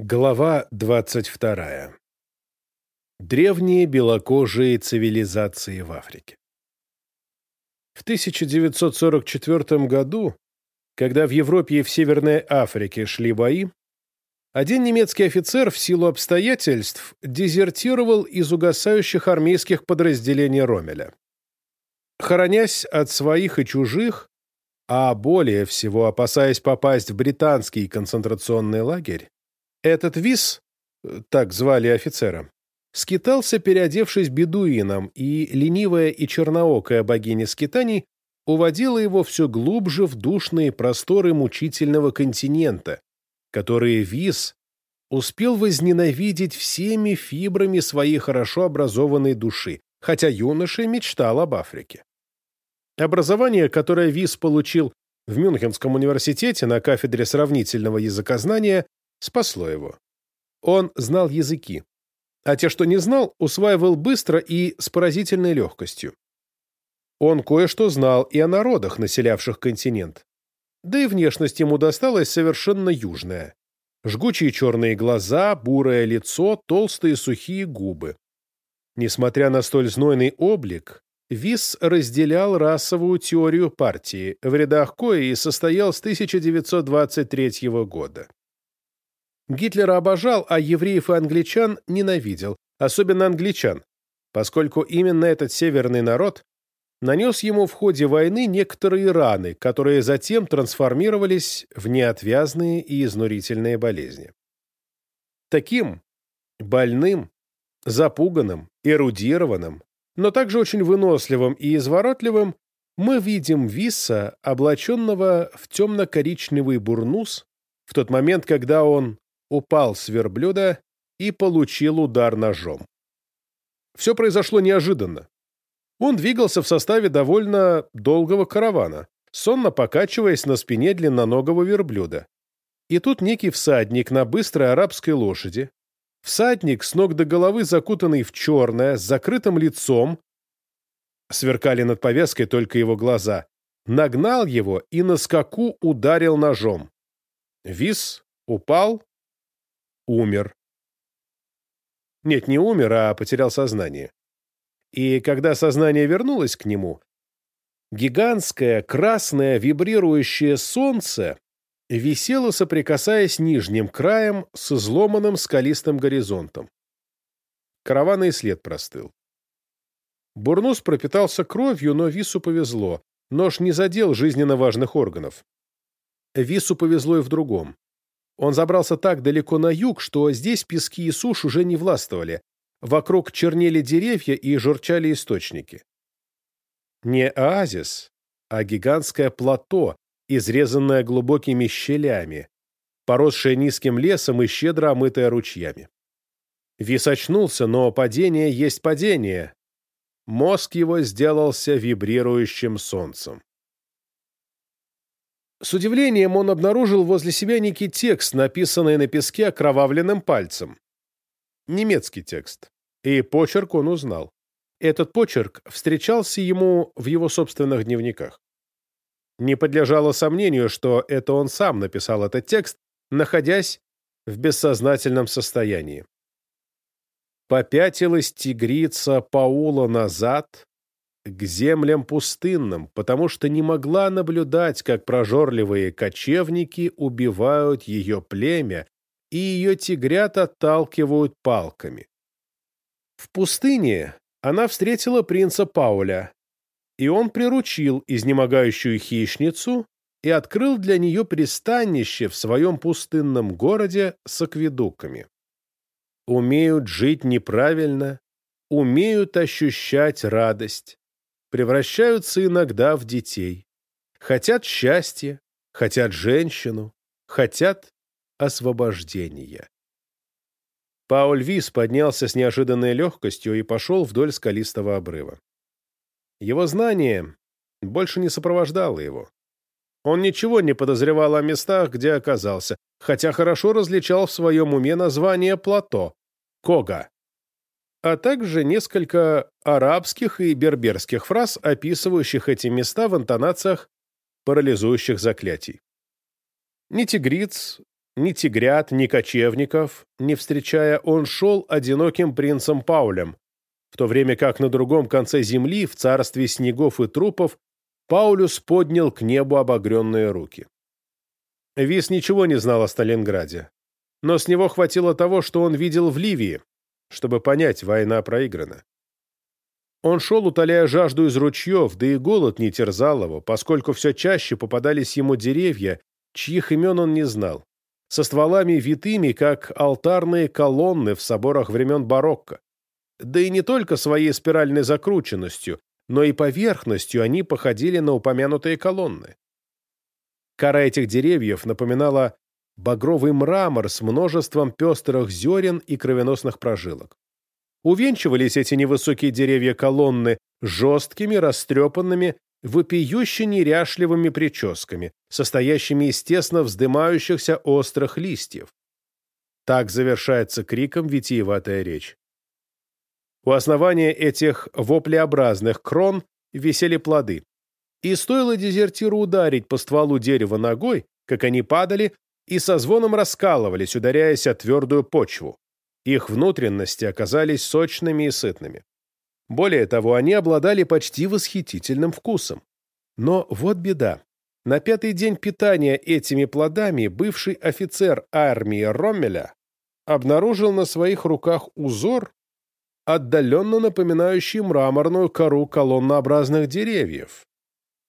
Глава 22. Древние белокожие цивилизации в Африке. В 1944 году, когда в Европе и в Северной Африке шли бои, один немецкий офицер в силу обстоятельств дезертировал из угасающих армейских подразделений Ромеля. Хоронясь от своих и чужих, а более всего опасаясь попасть в британский концентрационный лагерь, этот виз, так звали офицера, скитался, переодевшись бедуином, и ленивая и черноокая богиня скитаний уводила его все глубже в душные просторы мучительного континента, которые виз успел возненавидеть всеми фибрами своей хорошо образованной души, хотя юноша мечтал об Африке. Образование, которое Виз получил в Мюнхенском университете на кафедре сравнительного языкознания, спасло его. Он знал языки, а те, что не знал, усваивал быстро и с поразительной легкостью. Он кое-что знал и о народах, населявших континент. Да и внешность ему досталась совершенно южная. Жгучие черные глаза, бурое лицо, толстые сухие губы. Несмотря на столь знойный облик, Вис разделял расовую теорию партии, в рядах кои состоял с 1923 года. Гитлера обожал, а евреев и англичан ненавидел, особенно англичан, поскольку именно этот северный народ нанес ему в ходе войны некоторые раны, которые затем трансформировались в неотвязные и изнурительные болезни. Таким больным, запуганным, эрудированным, но также очень выносливым и изворотливым мы видим Висса, облаченного в темно-коричневый бурнус, в тот момент, когда он упал с верблюда и получил удар ножом. Все произошло неожиданно. Он двигался в составе довольно долгого каравана, сонно покачиваясь на спине длинноногого верблюда. И тут некий всадник на быстрой арабской лошади, всадник с ног до головы закутанный в черное, с закрытым лицом, сверкали над повязкой только его глаза, нагнал его и на скаку ударил ножом. Вис упал умер. Нет, не умер, а потерял сознание. И когда сознание вернулось к нему, гигантское красное вибрирующее солнце висело, соприкасаясь нижним краем с изломанным скалистым горизонтом. Караванный след простыл. Бурнус пропитался кровью, но Вису повезло. Нож не задел жизненно важных органов. Вису повезло и в другом. Он забрался так далеко на юг, что здесь пески и сушь уже не властвовали. Вокруг чернели деревья и журчали источники. Не оазис, а гигантское плато, изрезанное глубокими щелями, поросшее низким лесом и щедро омытое ручьями. Вис очнулся, но падение есть падение. Мозг его сделался вибрирующим солнцем. С удивлением он обнаружил возле себя некий текст, написанный на песке окровавленным пальцем. Немецкий текст. И почерк он узнал. Этот почерк встречался ему в его собственных дневниках. Не подлежало сомнению, что это он сам написал этот текст, находясь в бессознательном состоянии. Попятилась тигрица Паула назад, к землям пустынным, потому что не могла наблюдать, как прожорливые кочевники убивают ее племя и ее тигрят отталкивают палками. В пустыне она встретила принца Пауля, и он приручил изнемогающую хищницу и открыл для нее пристанище в своем пустынном городе с акведуками. Умеют жить неправильно, умеют ощущать радость, превращаются иногда в детей. Хотят счастья, хотят женщину, хотят освобождения. Пауль Вис поднялся с неожиданной легкостью и пошел вдоль скалистого обрыва. Его знание больше не сопровождало его. Он ничего не подозревал о местах, где оказался, хотя хорошо различал в своем уме название плато — Кога а также несколько арабских и берберских фраз, описывающих эти места в интонациях парализующих заклятий. Ни тигриц, ни тигрят, ни кочевников, не встречая, он шел одиноким принцем Паулем, в то время как на другом конце земли, в царстве снегов и трупов, Паулюс поднял к небу обогренные руки. Вис ничего не знал о Сталинграде, но с него хватило того, что он видел в Ливии, чтобы понять, война проиграна. Он шел, утоляя жажду из ручьев, да и голод не терзал его, поскольку все чаще попадались ему деревья, чьих имен он не знал со стволами витыми, как алтарные колонны в соборах времен барокко. Да и не только своей спиральной закрученностью, но и поверхностью они походили на упомянутые колонны. Кора этих деревьев напоминала багровый мрамор с множеством пестрых зерен и кровеносных прожилок. Увенчивались эти невысокие деревья колонны жесткими, растрепанными вопиюще неряшливыми прическами, состоящими из тесно вздымающихся острых листьев. Так завершается криком витиеватая речь. У основания этих воплеобразных крон висели плоды. И стоило дезертиру ударить по стволу дерева ногой, как они падали и со звоном раскалывались, ударяясь о твердую почву. Их внутренности оказались сочными и сытными. Более того, они обладали почти восхитительным вкусом. Но вот беда. На пятый день питания этими плодами бывший офицер армии Роммеля обнаружил на своих руках узор, отдаленно напоминающий мраморную кору колоннообразных деревьев.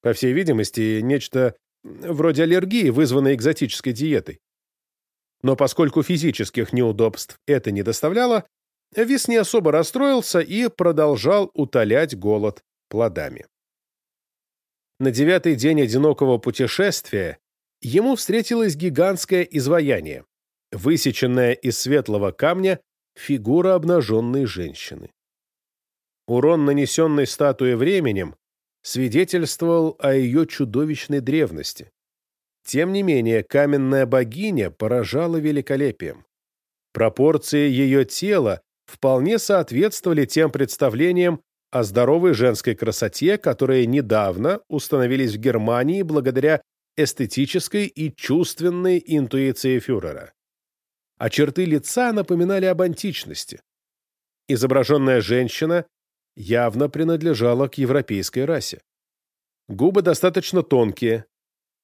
По всей видимости, нечто вроде аллергии, вызванной экзотической диетой. Но поскольку физических неудобств это не доставляло, Вис не особо расстроился и продолжал утолять голод плодами. На девятый день одинокого путешествия ему встретилось гигантское изваяние, высеченная из светлого камня фигура обнаженной женщины. Урон, нанесенный статуе временем, свидетельствовал о ее чудовищной древности. Тем не менее, каменная богиня поражала великолепием. Пропорции ее тела вполне соответствовали тем представлениям о здоровой женской красоте, которые недавно установились в Германии благодаря эстетической и чувственной интуиции фюрера. А черты лица напоминали об античности. Изображенная женщина явно принадлежала к европейской расе. Губы достаточно тонкие,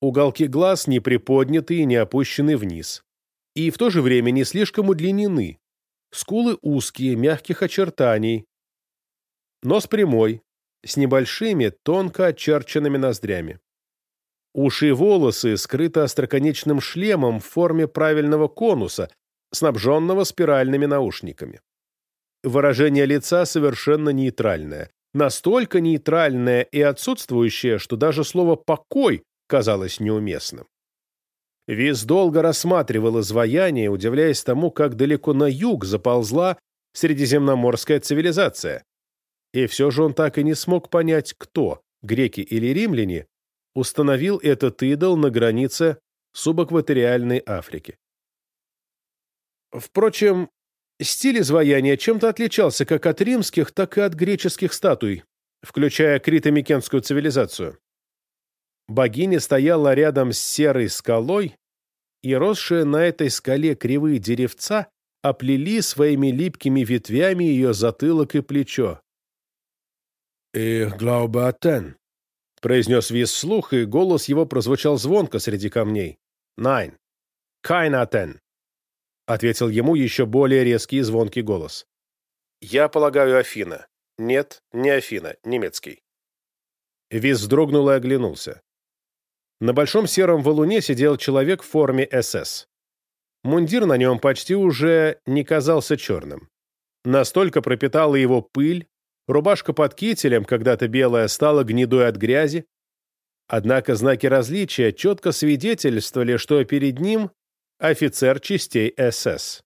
уголки глаз не приподняты и не опущены вниз, и в то же время не слишком удлинены, Скулы узкие, мягких очертаний. Нос прямой, с небольшими, тонко очерченными ноздрями. Уши и волосы скрыты остроконечным шлемом в форме правильного конуса, снабженного спиральными наушниками. Выражение лица совершенно нейтральное. Настолько нейтральное и отсутствующее, что даже слово «покой» казалось неуместным. Виз долго рассматривал изваяние, удивляясь тому, как далеко на юг заползла средиземноморская цивилизация. И все же он так и не смог понять, кто, греки или римляне, установил этот идол на границе субэкваториальной Африки. Впрочем, стиль изваяния чем-то отличался как от римских, так и от греческих статуй, включая крито-микенскую цивилизацию. Богиня стояла рядом с серой скалой, и росшие на этой скале кривые деревца оплели своими липкими ветвями ее затылок и плечо. «Ich glaube Атен», — произнес Вис вслух, и голос его прозвучал звонко среди камней. «Найн, kein Атен», — ответил ему еще более резкий и звонкий голос. «Я полагаю, Афина. Нет, не Афина, немецкий». Вис вздрогнул и оглянулся. На большом сером валуне сидел человек в форме СС. Мундир на нем почти уже не казался черным. Настолько пропитала его пыль, рубашка под кителем, когда-то белая, стала гнедой от грязи. Однако знаки различия четко свидетельствовали, что перед ним офицер частей СС.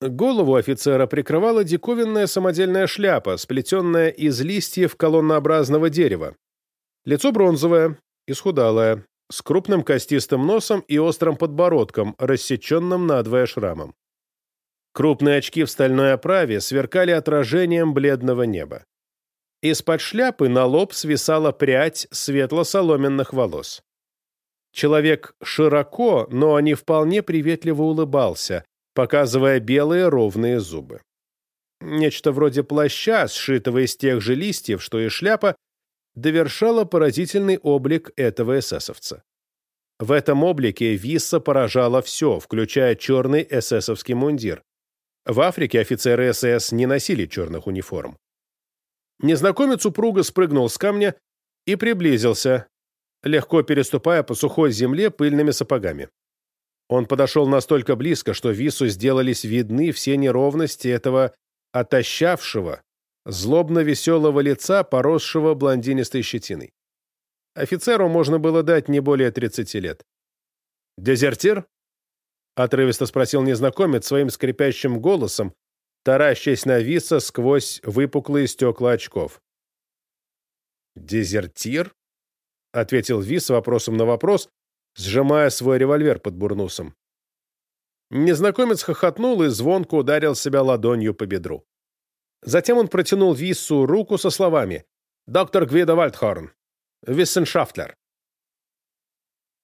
Голову офицера прикрывала диковинная самодельная шляпа, сплетенная из листьев колоннообразного дерева. Лицо бронзовое, исхудалая, с крупным костистым носом и острым подбородком, рассеченным надвое шрамом. Крупные очки в стальной оправе сверкали отражением бледного неба. Из-под шляпы на лоб свисала прядь светло-соломенных волос. Человек широко, но не вполне приветливо улыбался, показывая белые ровные зубы. Нечто вроде плаща, сшитого из тех же листьев, что и шляпа, довершало поразительный облик этого эсэсовца. В этом облике Висса поражало все, включая черный эсэсовский мундир. В Африке офицеры СС не носили черных униформ. Незнакомец упруго спрыгнул с камня и приблизился, легко переступая по сухой земле пыльными сапогами. Он подошел настолько близко, что Вису сделались видны все неровности этого отощавшего, злобно-веселого лица, поросшего блондинистой щетиной. Офицеру можно было дать не более 30 лет. «Дезертир?» — отрывисто спросил незнакомец своим скрипящим голосом, таращась на Виса сквозь выпуклые стекла очков. «Дезертир?» — ответил Вис вопросом на вопрос, сжимая свой револьвер под бурнусом. Незнакомец хохотнул и звонко ударил себя ладонью по бедру. Затем он протянул Виссу руку со словами «Доктор Гвида Вальдхорн, Виссеншафтлер».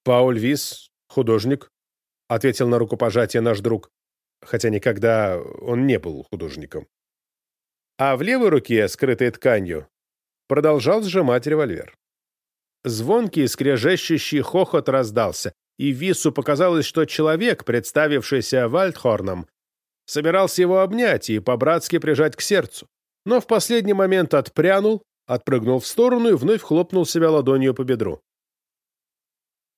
«Пауль Висс, художник», — ответил на рукопожатие наш друг, хотя никогда он не был художником. А в левой руке, скрытой тканью, продолжал сжимать револьвер. Звонкий, скрежещущий хохот раздался, и Виссу показалось, что человек, представившийся Вальдхорном, собирался его обнять и по-братски прижать к сердцу, но в последний момент отпрянул, отпрыгнул в сторону и вновь хлопнул себя ладонью по бедру.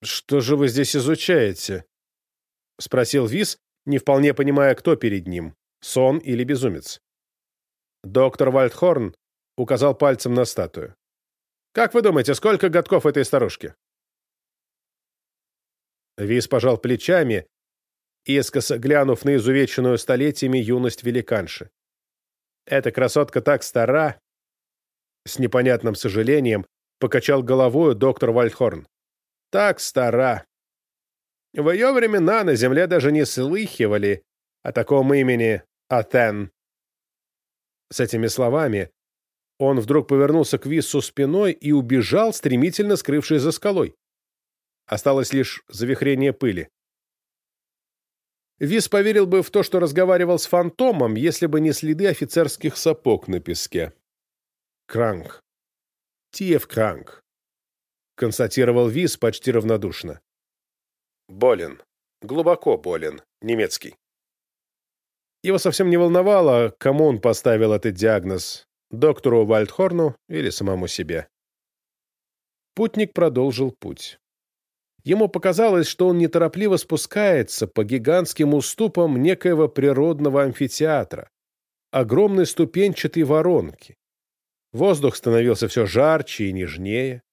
«Что же вы здесь изучаете?» — спросил Вис, не вполне понимая, кто перед ним — сон или безумец. Доктор Вальдхорн указал пальцем на статую. «Как вы думаете, сколько годков этой старушке?» Вис пожал плечами, искоса глянув на изувеченную столетиями юность великанши. Эта красотка так стара, с непонятным сожалением покачал головою доктор Вальдхорн. Так стара. В ее времена на земле даже не слыхивали о таком имени Атен. С этими словами он вдруг повернулся к Виссу спиной и убежал, стремительно скрывшись за скалой. Осталось лишь завихрение пыли. Вис поверил бы в то, что разговаривал с фантомом, если бы не следы офицерских сапог на песке. «Кранк. Тиев Кранк», — констатировал Вис почти равнодушно. «Болен. Глубоко болен. Немецкий». Его совсем не волновало, кому он поставил этот диагноз — доктору Вальдхорну или самому себе. Путник продолжил путь. Ему показалось, что он неторопливо спускается по гигантским уступам некоего природного амфитеатра, огромной ступенчатой воронки. Воздух становился все жарче и нежнее.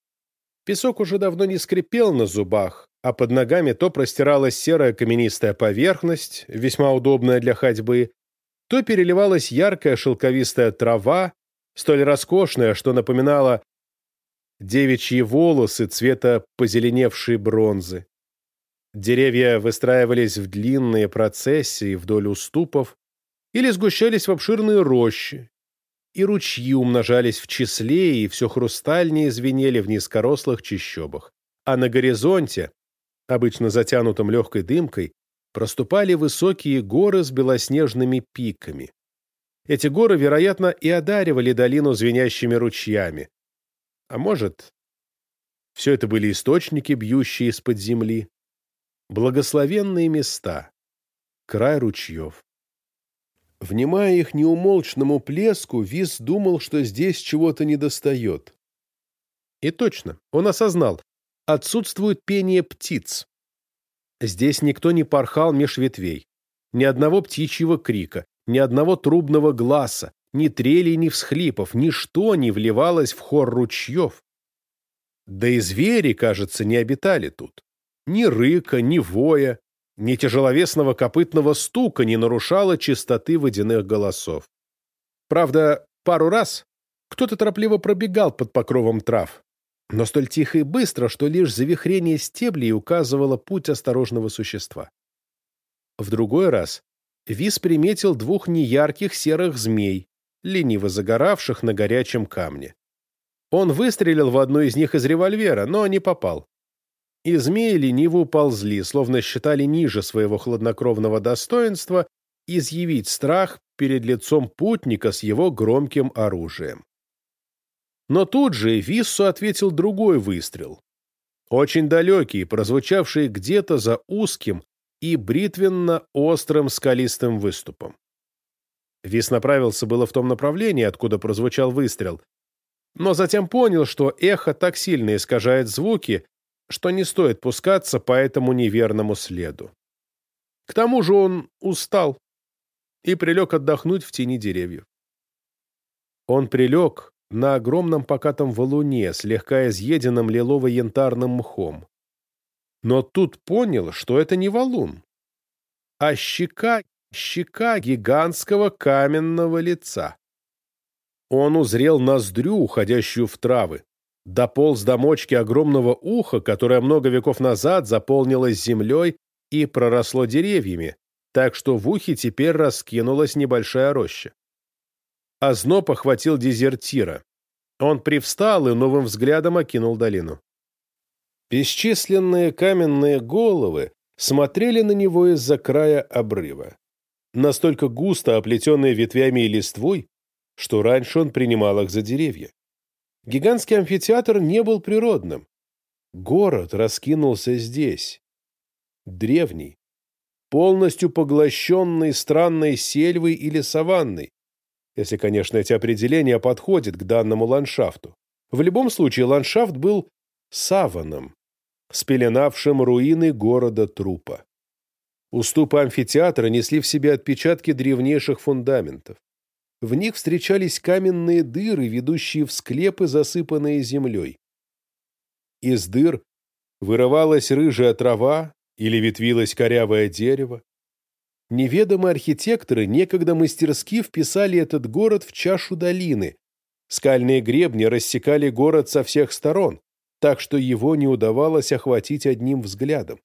Песок уже давно не скрипел на зубах, а под ногами то простиралась серая каменистая поверхность, весьма удобная для ходьбы, то переливалась яркая шелковистая трава, столь роскошная, что напоминала девичьи волосы цвета позеленевшей бронзы. Деревья выстраивались в длинные процессии вдоль уступов или сгущались в обширные рощи, и ручьи умножались в числе и все хрустальнее звенели в низкорослых чащобах. А на горизонте, обычно затянутом легкой дымкой, проступали высокие горы с белоснежными пиками. Эти горы, вероятно, и одаривали долину звенящими ручьями, а может, все это были источники, бьющие из-под земли. Благословенные места, край ручьев. Внимая их неумолчному плеску, Вис думал, что здесь чего-то недостает. И точно, он осознал, отсутствует пение птиц. Здесь никто не порхал меж ветвей, ни одного птичьего крика, ни одного трубного глаза, ни трелей, ни всхлипов, ничто не вливалось в хор ручьев. Да и звери, кажется, не обитали тут. Ни рыка, ни воя, ни тяжеловесного копытного стука не нарушало чистоты водяных голосов. Правда, пару раз кто-то торопливо пробегал под покровом трав, но столь тихо и быстро, что лишь завихрение стеблей указывало путь осторожного существа. В другой раз Вис приметил двух неярких серых змей, лениво загоравших на горячем камне. Он выстрелил в одну из них из револьвера, но не попал. и змеи лениво уползли, словно считали ниже своего хладнокровного достоинства изъявить страх перед лицом путника с его громким оружием. Но тут же Виссу ответил другой выстрел, очень далекий, прозвучавший где-то за узким и бритвенно-острым скалистым выступом. Вис направился было в том направлении, откуда прозвучал выстрел, но затем понял, что эхо так сильно искажает звуки, что не стоит пускаться по этому неверному следу. К тому же он устал и прилег отдохнуть в тени деревьев. Он прилег на огромном покатом валуне, слегка изъеденном лилово-янтарным мхом. Но тут понял, что это не валун, а щека, щека гигантского каменного лица. Он узрел ноздрю, уходящую в травы, дополз до мочки огромного уха, которое много веков назад заполнилось землей и проросло деревьями, так что в ухе теперь раскинулась небольшая роща. Озноб охватил дезертира. Он привстал и новым взглядом окинул долину. Бесчисленные каменные головы смотрели на него из-за края обрыва, настолько густо оплетенные ветвями и листвой, что раньше он принимал их за деревья. Гигантский амфитеатр не был природным. Город раскинулся здесь. Древний, полностью поглощенный странной сельвой или саванной, если, конечно, эти определения подходят к данному ландшафту. В любом случае, ландшафт был саваном, спеленавшим руины города трупа. Уступы амфитеатра несли в себе отпечатки древнейших фундаментов. В них встречались каменные дыры, ведущие в склепы, засыпанные землей. Из дыр вырывалась рыжая трава или ветвилось корявое дерево. Неведомые архитекторы некогда мастерски вписали этот город в чашу долины. Скальные гребни рассекали город со всех сторон, так что его не удавалось охватить одним взглядом.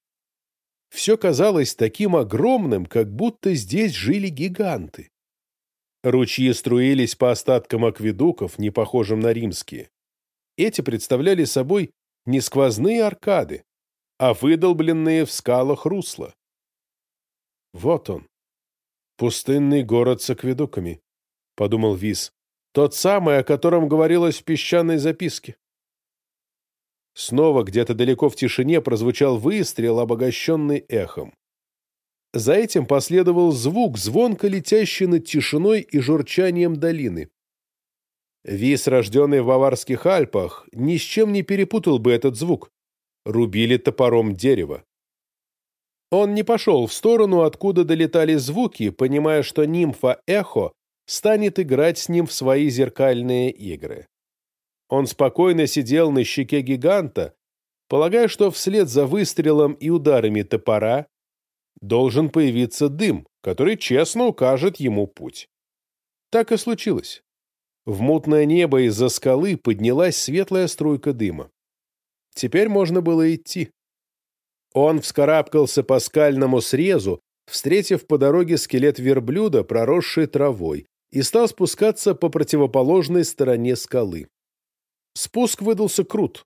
Все казалось таким огромным, как будто здесь жили гиганты. Ручьи струились по остаткам акведуков, не похожим на римские. Эти представляли собой не сквозные аркады, а выдолбленные в скалах русла. Вот он, пустынный город с акведуками, — подумал Виз. Тот самый, о котором говорилось в песчаной записке. Снова где-то далеко в тишине прозвучал выстрел, обогащенный эхом. За этим последовал звук, звонко летящий над тишиной и журчанием долины. Вис, рожденный в Баварских Альпах, ни с чем не перепутал бы этот звук. Рубили топором дерево. Он не пошел в сторону, откуда долетали звуки, понимая, что нимфа Эхо станет играть с ним в свои зеркальные игры. Он спокойно сидел на щеке гиганта, полагая, что вслед за выстрелом и ударами топора должен появиться дым, который честно укажет ему путь. Так и случилось. В мутное небо из-за скалы поднялась светлая струйка дыма. Теперь можно было идти. Он вскарабкался по скальному срезу, встретив по дороге скелет верблюда, проросший травой, и стал спускаться по противоположной стороне скалы. Спуск выдался крут.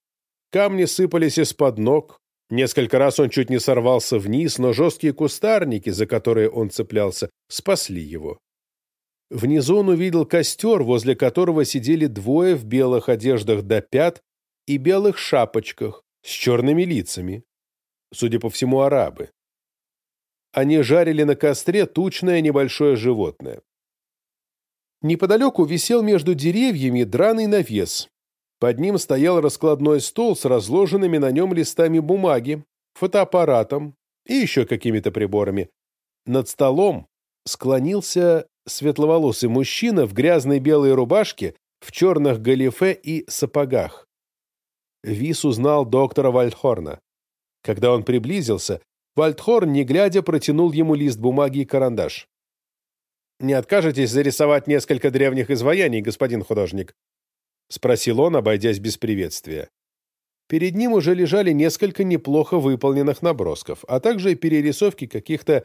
Камни сыпались из-под ног. Несколько раз он чуть не сорвался вниз, но жесткие кустарники, за которые он цеплялся, спасли его. Внизу он увидел костер, возле которого сидели двое в белых одеждах до пят и белых шапочках с черными лицами судя по всему, арабы. Они жарили на костре тучное небольшое животное. Неподалеку висел между деревьями драный навес. Под ним стоял раскладной стол с разложенными на нем листами бумаги, фотоаппаратом и еще какими-то приборами. Над столом склонился светловолосый мужчина в грязной белой рубашке, в черных галифе и сапогах. Вис узнал доктора Вальдхорна. Когда он приблизился, Вальдхорн, не глядя, протянул ему лист бумаги и карандаш. «Не откажетесь зарисовать несколько древних изваяний, господин художник?» — спросил он, обойдясь без приветствия. Перед ним уже лежали несколько неплохо выполненных набросков, а также перерисовки каких-то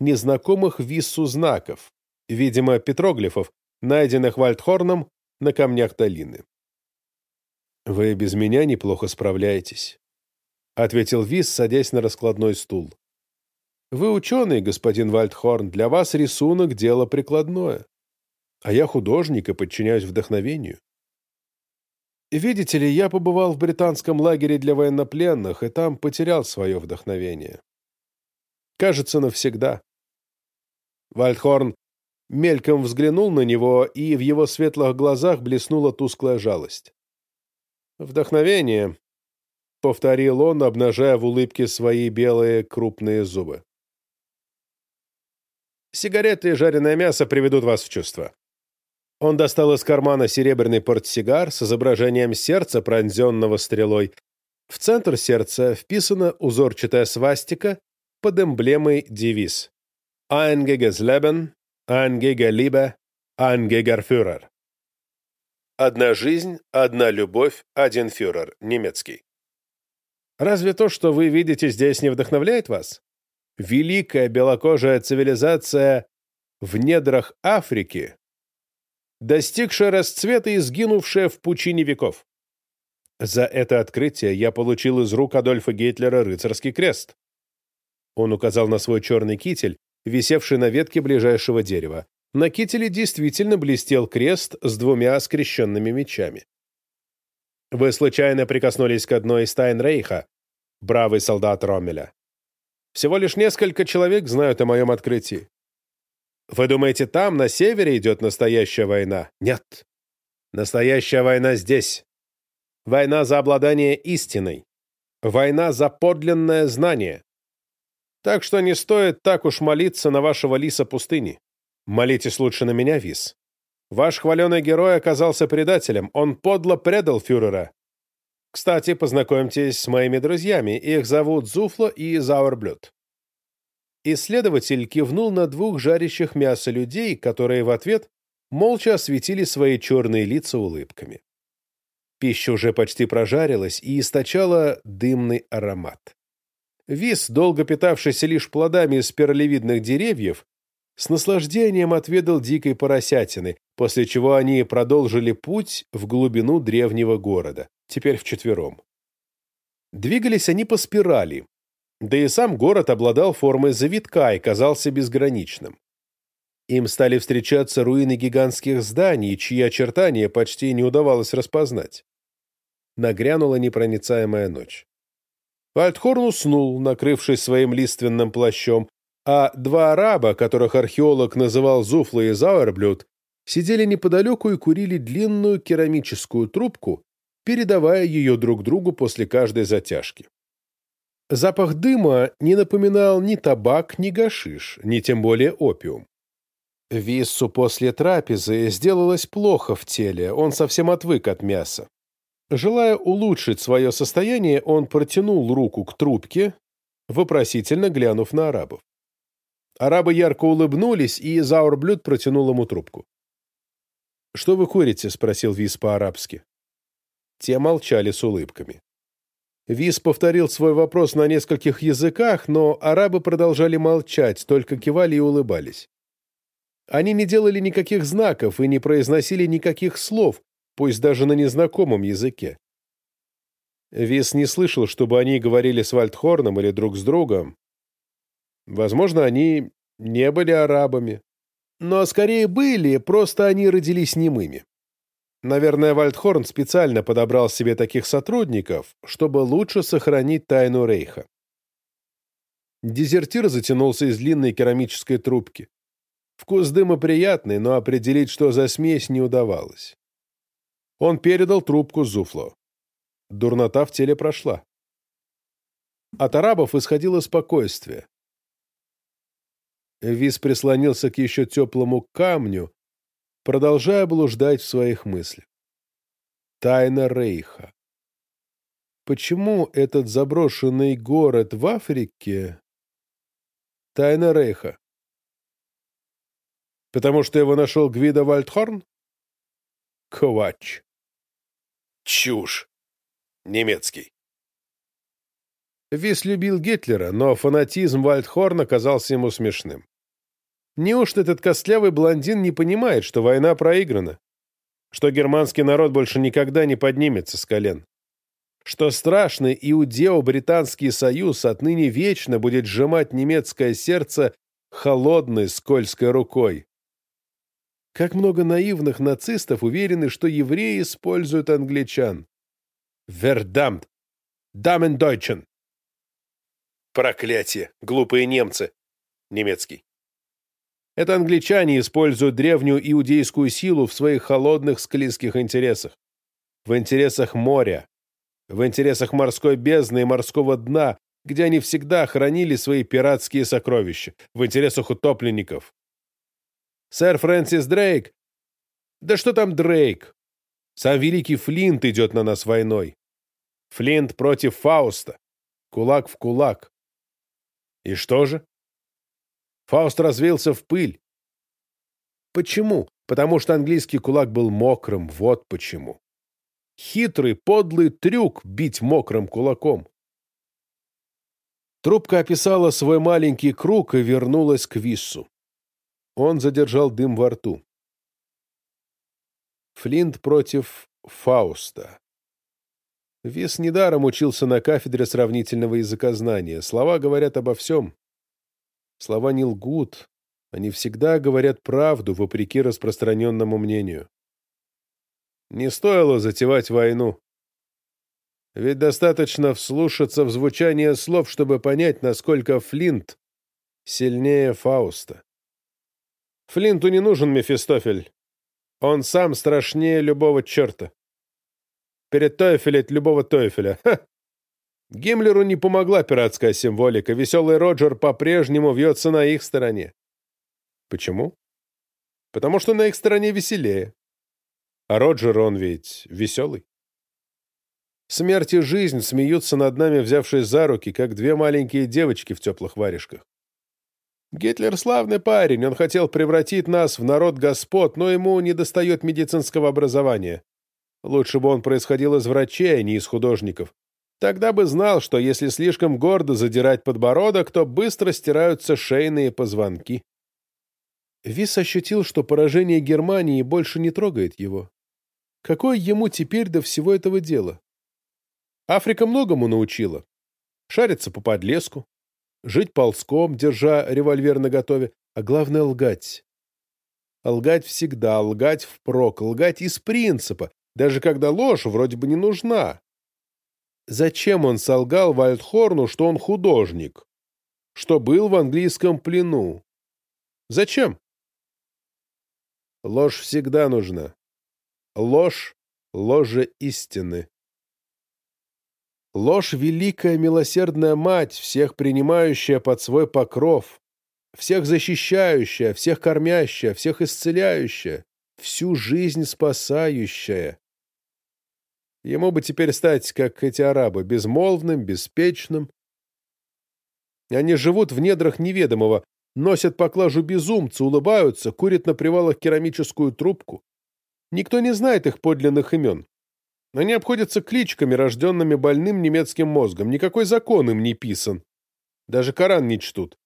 незнакомых виссу знаков, видимо, петроглифов, найденных Вальдхорном на камнях долины. «Вы без меня неплохо справляетесь», — ответил Вис, садясь на раскладной стул. «Вы ученый, господин Вальдхорн, для вас рисунок — дело прикладное. А я художник и подчиняюсь вдохновению. Видите ли, я побывал в британском лагере для военнопленных, и там потерял свое вдохновение. Кажется, навсегда». Вальдхорн мельком взглянул на него, и в его светлых глазах блеснула тусклая жалость. «Вдохновение», — повторил он, обнажая в улыбке свои белые крупные зубы. «Сигареты и жареное мясо приведут вас в чувство». Он достал из кармана серебряный портсигар с изображением сердца, пронзенного стрелой. В центр сердца вписана узорчатая свастика под эмблемой девиз «Ein geges Leben, ein gege Liebe, ein Führer». «Одна жизнь, одна любовь, один фюрер» немецкий. Разве то, что вы видите здесь, не вдохновляет вас? Великая белокожая цивилизация в недрах Африки, достигшая расцвета и сгинувшая в пучине веков. За это открытие я получил из рук Адольфа Гитлера рыцарский крест. Он указал на свой черный китель, висевший на ветке ближайшего дерева. На кителе действительно блестел крест с двумя скрещенными мечами. Вы случайно прикоснулись к одной из тайн Рейха, бравый солдат Роммеля. Всего лишь несколько человек знают о моем открытии. Вы думаете, там, на севере, идет настоящая война? Нет. Настоящая война здесь. Война за обладание истиной. Война за подлинное знание. Так что не стоит так уж молиться на вашего лиса пустыни. Молитесь лучше на меня, Вис. Ваш хваленый герой оказался предателем. Он подло предал фюрера. Кстати, познакомьтесь с моими друзьями. Их зовут Зуфло и Зауэрблюд. Исследователь кивнул на двух жарящих мясо людей, которые в ответ молча осветили свои черные лица улыбками. Пища уже почти прожарилась и источала дымный аромат. Вис, долго питавшийся лишь плодами спиралевидных деревьев, с наслаждением отведал дикой поросятины, после чего они продолжили путь в глубину древнего города, теперь вчетвером. Двигались они по спирали, да и сам город обладал формой завитка и казался безграничным. Им стали встречаться руины гигантских зданий, чьи очертания почти не удавалось распознать. Нагрянула непроницаемая ночь. Вальдхорн уснул, накрывшись своим лиственным плащом, а два араба, которых археолог называл Зуфла и Зауэрблюд, сидели неподалеку и курили длинную керамическую трубку, передавая ее друг другу после каждой затяжки. Запах дыма не напоминал ни табак, ни гашиш, ни тем более опиум. Виссу после трапезы сделалось плохо в теле, он совсем отвык от мяса. Желая улучшить свое состояние, он протянул руку к трубке, вопросительно глянув на арабов. Арабы ярко улыбнулись, и Заурблюд протянул ему трубку. «Что вы курите?» — спросил Вис по-арабски. Те молчали с улыбками. Вис повторил свой вопрос на нескольких языках, но арабы продолжали молчать, только кивали и улыбались. Они не делали никаких знаков и не произносили никаких слов, пусть даже на незнакомом языке. Вис не слышал, чтобы они говорили с Вальдхорном или друг с другом. Возможно, они не были арабами, но скорее были, просто они родились немыми. Наверное, Вальдхорн специально подобрал себе таких сотрудников, чтобы лучше сохранить тайну Рейха. Дезертир затянулся из длинной керамической трубки. Вкус дыма приятный, но определить, что за смесь, не удавалось. Он передал трубку Зуфло. Дурнота в теле прошла. От арабов исходило спокойствие. Вис прислонился к еще теплому камню, продолжая блуждать в своих мыслях. Тайна Рейха. Почему этот заброшенный город в Африке — тайна Рейха? Потому что его нашел Гвида Вальдхорн? Ковач. Чушь. Немецкий. Вис любил Гитлера, но фанатизм Вальдхорна казался ему смешным. Неужто этот костлявый блондин не понимает, что война проиграна? Что германский народ больше никогда не поднимется с колен? что страшный иудео-британский союз отныне вечно будет сжимать немецкое сердце холодной скользкой рукой. Как много наивных нацистов уверены, что евреи используют англичан. Вердамт! Дамен Дойчен! Проклятие! Глупые немцы! Немецкий. Это англичане используют древнюю иудейскую силу в своих холодных склизких интересах. В интересах моря, в интересах морской бездны и морского дна, где они всегда хранили свои пиратские сокровища, в интересах утопленников. Сэр Фрэнсис Дрейк? Да что там Дрейк? Сам великий Флинт идет на нас войной. Флинт против Фауста. Кулак в кулак. И что же? Фауст развеялся в пыль. Почему? Потому что английский кулак был мокрым, вот почему. Хитрый, подлый трюк бить мокрым кулаком. Трубка описала свой маленький круг и вернулась к Виссу. Он задержал дым во рту. Флинт против Фауста. Вис недаром учился на кафедре сравнительного языкознания. Слова говорят обо всем. Слова не лгут. Они всегда говорят правду, вопреки распространенному мнению. Не стоило затевать войну. Ведь достаточно вслушаться в звучание слов, чтобы понять, насколько Флинт сильнее Фауста. Флинту не нужен Мефистофель. Он сам страшнее любого черта. Перед Тойфелет любого Тойфеля. Ха! Гиммлеру не помогла пиратская символика. Веселый Роджер по-прежнему вьется на их стороне. Почему? Потому что на их стороне веселее. А Роджер, он ведь веселый. Смерть и жизнь смеются над нами, взявшись за руки, как две маленькие девочки в теплых варежках. Гитлер славный парень, он хотел превратить нас в народ господ, но ему недостает медицинского образования. Лучше бы он происходил из врачей, а не из художников. Тогда бы знал, что если слишком гордо задирать подбородок, то быстро стираются шейные позвонки. Вис ощутил, что поражение Германии больше не трогает его. Какое ему теперь до всего этого дела? Африка многому научила. Шариться по подлеску, жить ползком, держа револьвер наготове, а главное — лгать. Лгать всегда, лгать впрок, лгать из принципа, даже когда ложь вроде бы не нужна. Зачем он солгал Вальдхорну, что он художник, что был в английском плену? Зачем? Ложь всегда нужна. Ложь — ложе истины. Ложь — великая милосердная мать, всех принимающая под свой покров, всех защищающая, всех кормящая, всех исцеляющая, всю жизнь спасающая. Ему бы теперь стать, как эти арабы, безмолвным, беспечным. Они живут в недрах неведомого, носят поклажу безумца, улыбаются, курят на привалах керамическую трубку. Никто не знает их подлинных имен. Они обходятся кличками, рожденными больным немецким мозгом. Никакой закон им не писан. Даже Коран не чтут.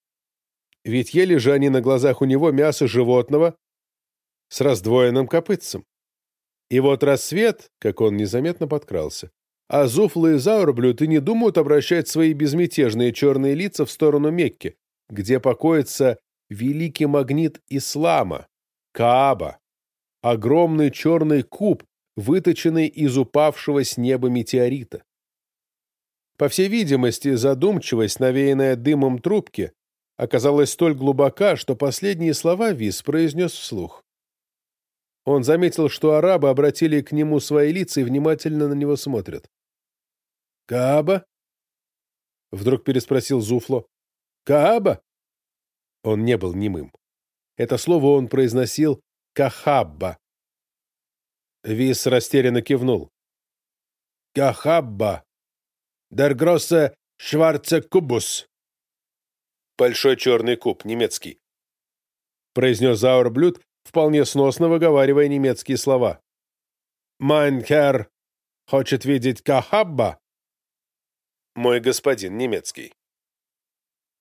Ведь ели же они на глазах у него мясо животного с раздвоенным копытцем. И вот рассвет, как он незаметно подкрался. А Зуфла и Заурблют и не думают обращать свои безмятежные черные лица в сторону Мекки, где покоится великий магнит ислама – Кааба, огромный черный куб, выточенный из упавшего с неба метеорита. По всей видимости, задумчивость, навеянная дымом трубки, оказалась столь глубока, что последние слова Вис произнес вслух. Он заметил, что арабы обратили к нему свои лица и внимательно на него смотрят. «Кааба?» — вдруг переспросил Зуфло. «Кааба?» Он не был немым. Это слово он произносил «кахабба», Вис растерянно кивнул. «Кахабба! Дер гроссе шварце кубус!» «Большой черный куб, немецкий», — произнес Заурблюд, вполне сносно выговаривая немецкие слова. «Майн хер хочет видеть Кахабба?» «Мой господин немецкий».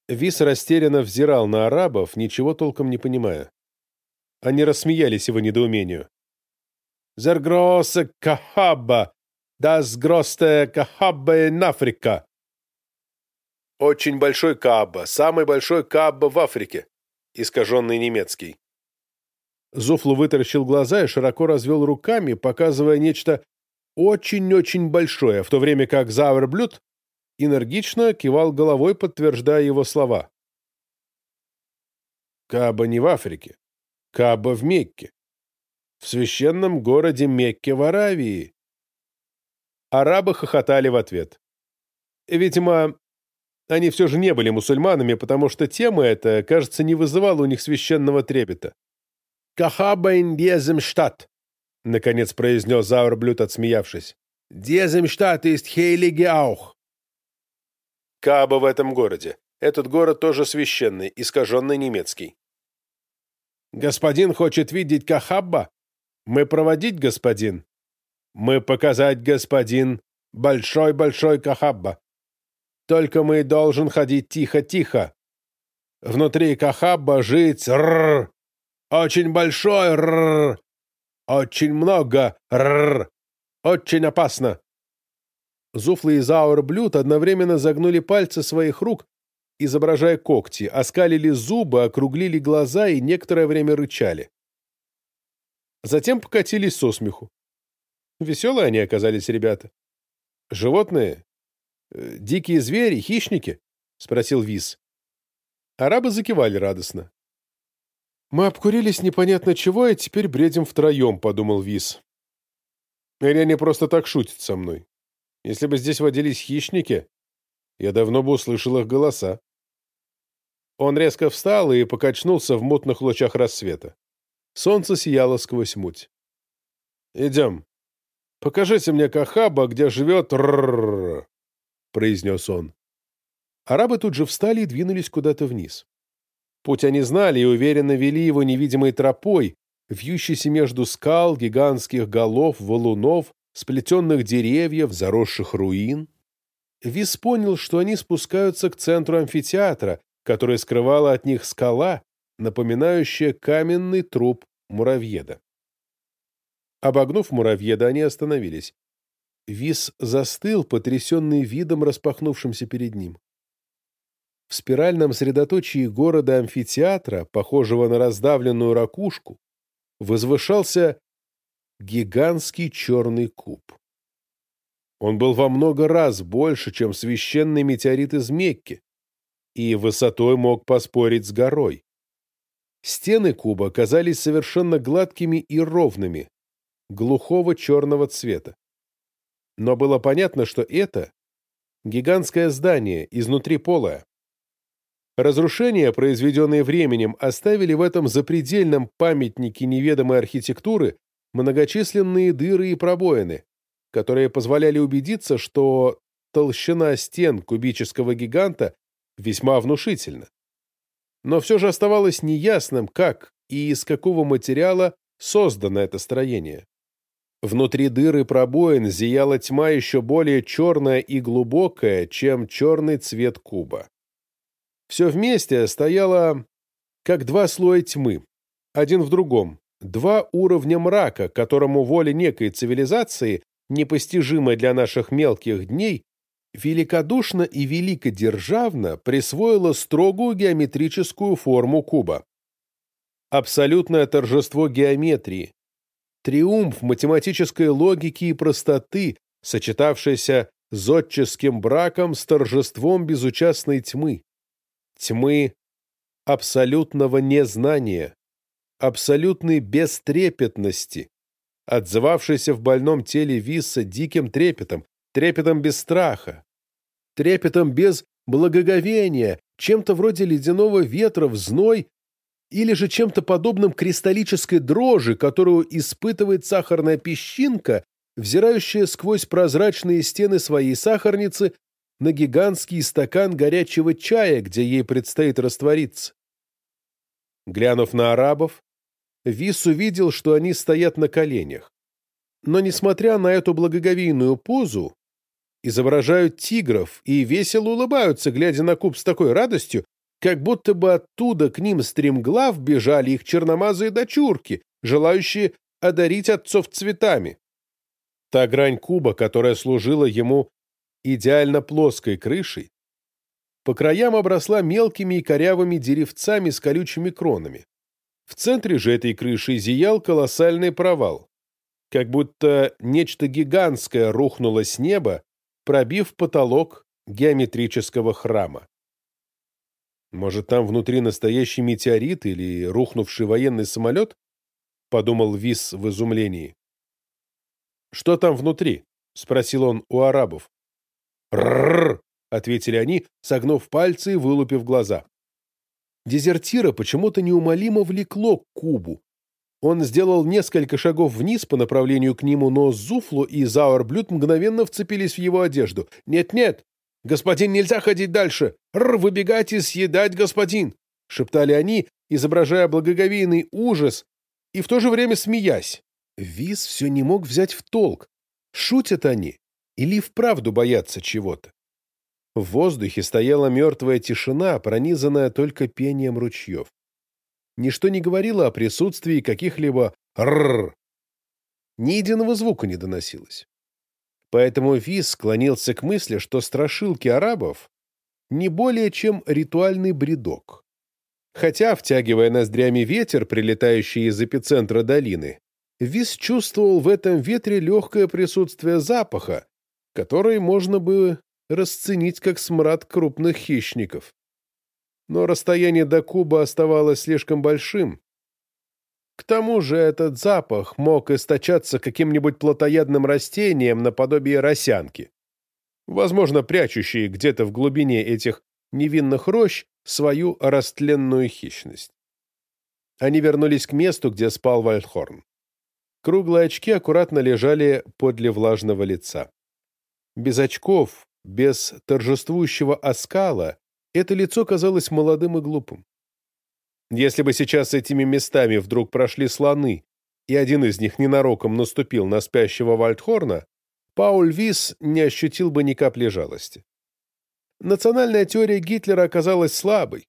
Вис растерянно взирал на арабов, ничего толком не понимая. Они рассмеялись его недоумению. Зергроса Кахаба! Das größte Кахабба in Afrika. Очень большой Каабба, самый большой Каабба в Африке. Искаженный немецкий. Зуфлу вытаращил глаза и широко развел руками, показывая нечто очень-очень большое, в то время как Зауэрблюд энергично кивал головой, подтверждая его слова. Кааба не в Африке. Кааба в Мекке. В священном городе Мекке в Аравии. Арабы хохотали в ответ. Видимо, они все же не были мусульманами, потому что тема эта, кажется, не вызывала у них священного трепета. «Кахаба ин Деземштадт», — наконец произнес Зауэрблюд, отсмеявшись. «Деземштадт ist heilige auch». Кааба в этом городе. Этот город тоже священный, искаженный немецкий. «Господин хочет видеть Кахабба? Мы проводить, господин?» «Мы показать, господин, большой-большой Кахабба. Только мы должен ходить тихо-тихо. Внутри Кахабба жить рррр, очень большой рррр, очень много рррр, очень опасно». Зуфлы и Зауэрблюд одновременно загнули пальцы своих рук, изображая когти, оскалили зубы, округлили глаза и некоторое время рычали. Затем покатились со смеху. Веселые они оказались, ребята. Животные? Э, дикие звери, хищники? Спросил Виз. Арабы закивали радостно. «Мы обкурились непонятно чего, и теперь бредим втроем», — подумал Виз. «Или они просто так шутят со мной? Если бы здесь водились хищники, я давно бы услышал их голоса». Он резко встал и покачнулся в мутных лучах рассвета. Солнце сияло сквозь муть. «Идем. Покажите мне Кахаба, где живет Рррррр», — произнес он. Арабы тут же встали и двинулись куда-то вниз. Путь они знали и уверенно вели его невидимой тропой, вьющейся между скал, гигантских голов, валунов, сплетенных деревьев, заросших руин. Вис понял, что они спускаются к центру амфитеатра, которая скрывала от них скала, напоминающая каменный труп муравьеда. Обогнув муравьеда, они остановились. Вис застыл, потрясенный видом, распахнувшимся перед ним. В спиральном средоточии города-амфитеатра, похожего на раздавленную ракушку, возвышался гигантский черный куб. Он был во много раз больше, чем священный метеорит из Мекки, и высотой мог поспорить с горой. Стены куба казались совершенно гладкими и ровными, глухого черного цвета. Но было понятно, что это гигантское здание, изнутри полое. Разрушения, произведенные временем, оставили в этом запредельном памятнике неведомой архитектуры многочисленные дыры и пробоины, которые позволяли убедиться, что толщина стен кубического гиганта весьма внушительно. Но все же оставалось неясным, как и из какого материала создано это строение. Внутри дыры пробоин зияла тьма еще более черная и глубокая, чем черный цвет куба. Все вместе стояло как два слоя тьмы, один в другом, два уровня мрака, которому воля некой цивилизации, непостижимой для наших мелких дней, великодушно и великодержавно присвоила строгую геометрическую форму куба. Абсолютное торжество геометрии, триумф математической логики и простоты, сочетавшийся с отческим браком с торжеством безучастной тьмы. Тьмы абсолютного незнания, абсолютной бестрепетности, отзывавшейся в больном теле Висса диким трепетом, трепетом без страха, трепетом без благоговения, чем-то вроде ледяного ветра в зной или же чем-то подобным кристаллической дрожи, которую испытывает сахарная песчинка, взирающая сквозь прозрачные стены своей сахарницы на гигантский стакан горячего чая, где ей предстоит раствориться. Глянув на арабов, Вис увидел, что они стоят на коленях. Но, несмотря на эту благоговейную позу, изображают тигров и весело улыбаются, глядя на куб с такой радостью, как будто бы оттуда к ним стремглав бежали их черномазые дочурки, желающие одарить отцов цветами. Та грань куба, которая служила ему идеально плоской крышей, по краям обросла мелкими и корявыми деревцами с колючими кронами. В центре же этой крыши зиял колоссальный провал, как будто нечто гигантское рухнуло с неба, пробив потолок геометрического храма. Может, там внутри настоящий метеорит или рухнувший военный самолет? Подумал Вис в изумлении. Что там внутри? Спросил он у арабов. Рррр! ответили они, согнув пальцы и вылупив глаза. Дезертира почему-то неумолимо влекло к кубу. Он сделал несколько шагов вниз по направлению к нему, но Зуфло и Зауэрблюд мгновенно вцепились в его одежду. «Нет-нет! Господин, нельзя ходить дальше! Р, выбегать и съедать, господин!» — шептали они, изображая благоговейный ужас и в то же время смеясь. Виз все не мог взять в толк. Шутят они или вправду боятся чего-то? В воздухе стояла мертвая тишина, пронизанная только пением ручьев. Ничто не говорило о присутствии каких-либо «рррр». Ни единого звука не доносилось. Поэтому Виз склонился к мысли, что страшилки арабов не более чем ритуальный бредок. Хотя, втягивая ноздрями ветер, прилетающий из эпицентра долины, Виз чувствовал в этом ветре легкое присутствие запаха, который можно бы расценить как смрад крупных хищников. Но расстояние до Куба оставалось слишком большим, к тому же этот запах мог источаться каким-нибудь плотоядным растением наподобие росянки, возможно, прячущей где-то в глубине этих невинных рощ свою растленную хищность. Они вернулись к месту, где спал Вальдхорн. Круглые очки аккуратно лежали подле влажного лица. Без очков, без торжествующего оскала, это лицо казалось молодым и глупым. Если бы сейчас этими местами вдруг прошли слоны, и один из них ненароком наступил на спящего Вальдхорна, Пауль Вис не ощутил бы ни капли жалости. Национальная теория Гитлера оказалась слабой.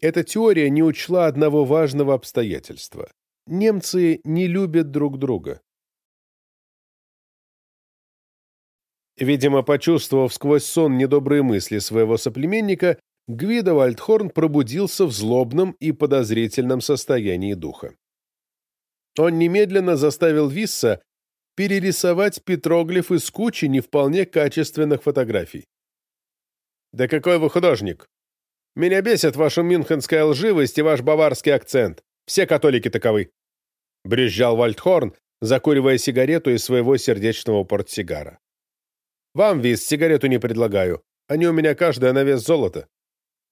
Эта теория не учла одного важного обстоятельства. Немцы не любят друг друга. Видимо, почувствовав сквозь сон недобрые мысли своего соплеменника, Гвидо Вальдхорн пробудился в злобном и подозрительном состоянии духа. Он немедленно заставил Висса перерисовать петроглиф из кучи не вполне качественных фотографий. «Да какой вы художник! Меня бесит ваша мюнхенская лживость и ваш баварский акцент. Все католики таковы!» Брюзжал Вальдхорн, закуривая сигарету из своего сердечного портсигара. «Вам, Вис, сигарету не предлагаю. Они у меня каждая на вес золота.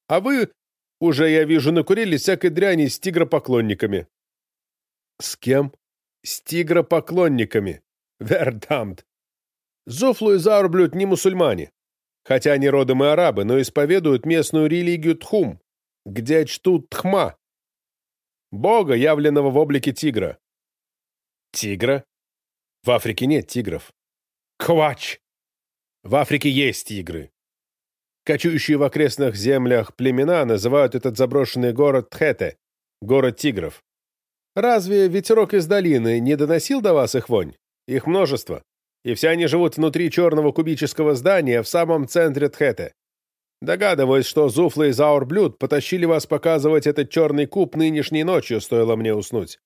А вы, уже, я вижу, накурили всякой дряни с тигропоклонниками». «С кем?» «С тигропоклонниками. Вердамт. Зофлу и Заурблют не мусульмане. Хотя они родом и арабы, но исповедуют местную религию Тхум, где чтут Тхма, бога, явленного в облике тигра. Тигра? В Африке нет тигров. Квач! В Африке есть тигры. Кочующие в окрестных землях племена называют этот заброшенный город Тхете, город тигров. Разве ветерок из долины не доносил до вас их вонь? Их множество. И все они живут внутри черного кубического здания в самом центре Тхете. Догадываюсь, что Зуфла и Заурблюд потащили вас показывать этот черный куб нынешней ночью, стоило мне уснуть.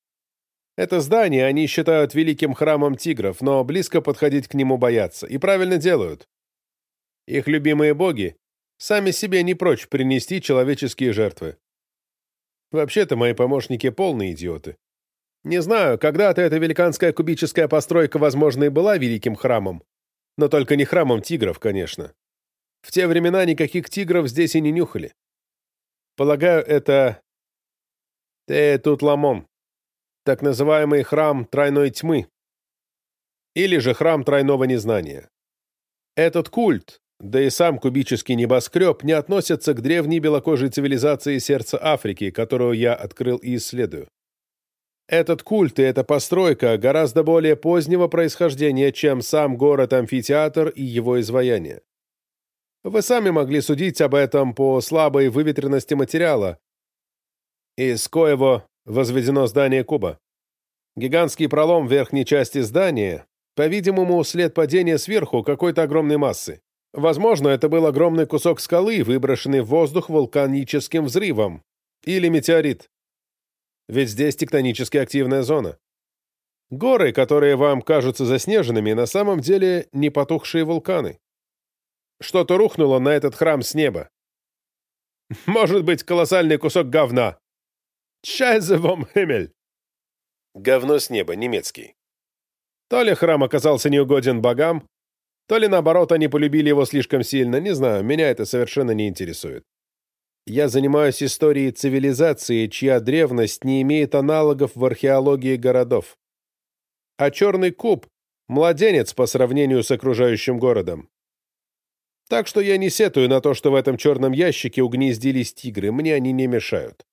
Это здание они считают великим храмом тигров, но близко подходить к нему боятся. И правильно делают. Их любимые боги сами себе не прочь принести человеческие жертвы. Вообще-то мои помощники полные идиоты. Не знаю, когда-то эта великанская кубическая постройка, возможно, и была великим храмом, но только не храмом тигров, конечно. В те времена никаких тигров здесь и не нюхали. Полагаю, это Те тут ламон, так называемый храм тройной тьмы, или же храм тройного незнания. Этот культ, да и сам кубический небоскреб не относятся к древней белокожей цивилизации сердца Африки, которую я открыл и исследую. Этот культ и эта постройка гораздо более позднего происхождения, чем сам город-амфитеатр и его изваяние. Вы сами могли судить об этом по слабой выветренности материала, из коего возведено здание куба. Гигантский пролом в верхней части здания По-видимому, след падения сверху какой-то огромной массы. Возможно, это был огромный кусок скалы, выброшенный в воздух вулканическим взрывом. Или метеорит. Ведь здесь тектонически активная зона. Горы, которые вам кажутся заснеженными, на самом деле не потухшие вулканы. Что-то рухнуло на этот храм с неба. Может быть, колоссальный кусок говна. Scheiße vom Himmel. Говно с неба, немецкий. То ли храм оказался неугоден богам, то ли, наоборот, они полюбили его слишком сильно, не знаю, меня это совершенно не интересует. Я занимаюсь историей цивилизации, чья древность не имеет аналогов в археологии городов. А черный куб — младенец по сравнению с окружающим городом. Так что я не сетую на то, что в этом черном ящике угнездились тигры, мне они не мешают.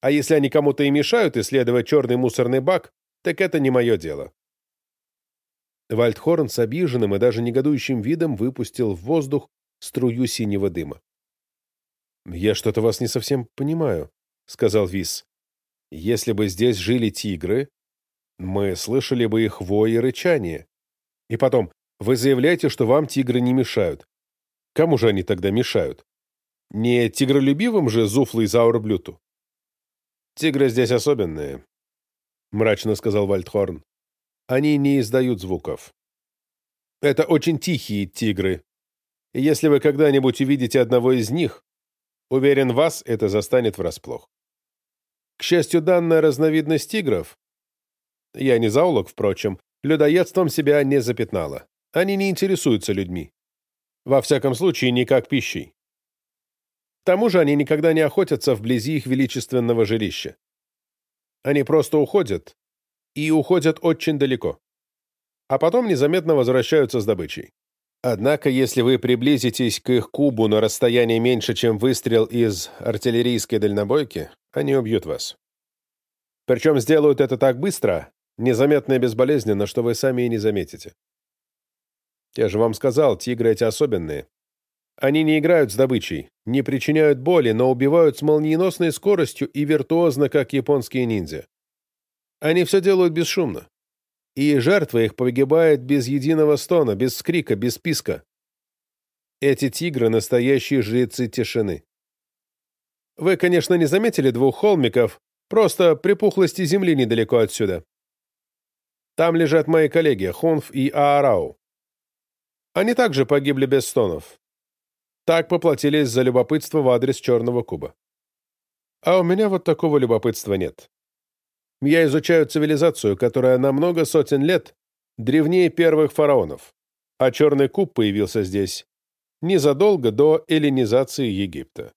А если они кому-то и мешают исследовать черный мусорный бак, так это не мое дело. Вальдхорн с обиженным и даже негодующим видом выпустил в воздух струю синего дыма. «Я что-то вас не совсем понимаю», — сказал Вис. «Если бы здесь жили тигры, мы слышали бы их вой и рычание. И потом, вы заявляете, что вам тигры не мешают. Кому же они тогда мешают? Не тигролюбивым же Зуфлу и Заурблюту?» «Тигры здесь особенные», — мрачно сказал Вальдхорн. Они не издают звуков. Это очень тихие тигры. И если вы когда-нибудь увидите одного из них, уверен, вас это застанет врасплох. К счастью, данная разновидность тигров, я не зоолог, впрочем, людоедством себя не запятнала. Они не интересуются людьми. Во всяком случае, не как пищей. К тому же они никогда не охотятся вблизи их величественного жилища. Они просто уходят, и уходят очень далеко. А потом незаметно возвращаются с добычей. Однако, если вы приблизитесь к их кубу на расстояние меньше, чем выстрел из артиллерийской дальнобойки, они убьют вас. Причем сделают это так быстро, незаметно и безболезненно, что вы сами и не заметите. Я же вам сказал, тигры эти особенные. Они не играют с добычей, не причиняют боли, но убивают с молниеносной скоростью и виртуозно, как японские ниндзя. Они все делают бесшумно. И жертва их погибает без единого стона, без скрика, без писка. Эти тигры — настоящие жрецы тишины. Вы, конечно, не заметили двух холмиков, просто припухлости земли недалеко отсюда. Там лежат мои коллеги, Хунф и Аарау. Они также погибли без стонов. Так поплатились за любопытство в адрес Черного Куба. А у меня вот такого любопытства нет. Я изучаю цивилизацию, которая на много сотен лет древнее первых фараонов, а черный куб появился здесь незадолго до эллинизации Египта.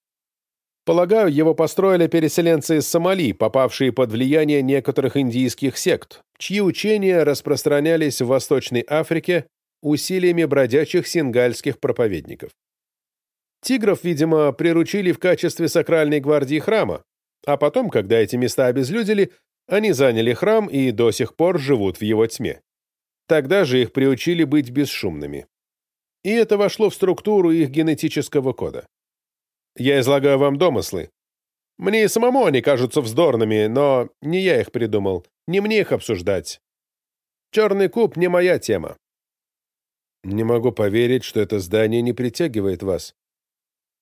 Полагаю, его построили переселенцы из Сомали, попавшие под влияние некоторых индийских сект, чьи учения распространялись в Восточной Африке усилиями бродячих сингальских проповедников. Тигров, видимо, приручили в качестве сакральной гвардии храма, а потом, когда эти места обезлюдили, они заняли храм и до сих пор живут в его тьме. Тогда же их приучили быть бесшумными. И это вошло в структуру их генетического кода. Я излагаю вам домыслы. Мне и самому они кажутся вздорными, но не я их придумал, не мне их обсуждать. Черный куб не моя тема. Не могу поверить, что это здание не притягивает вас.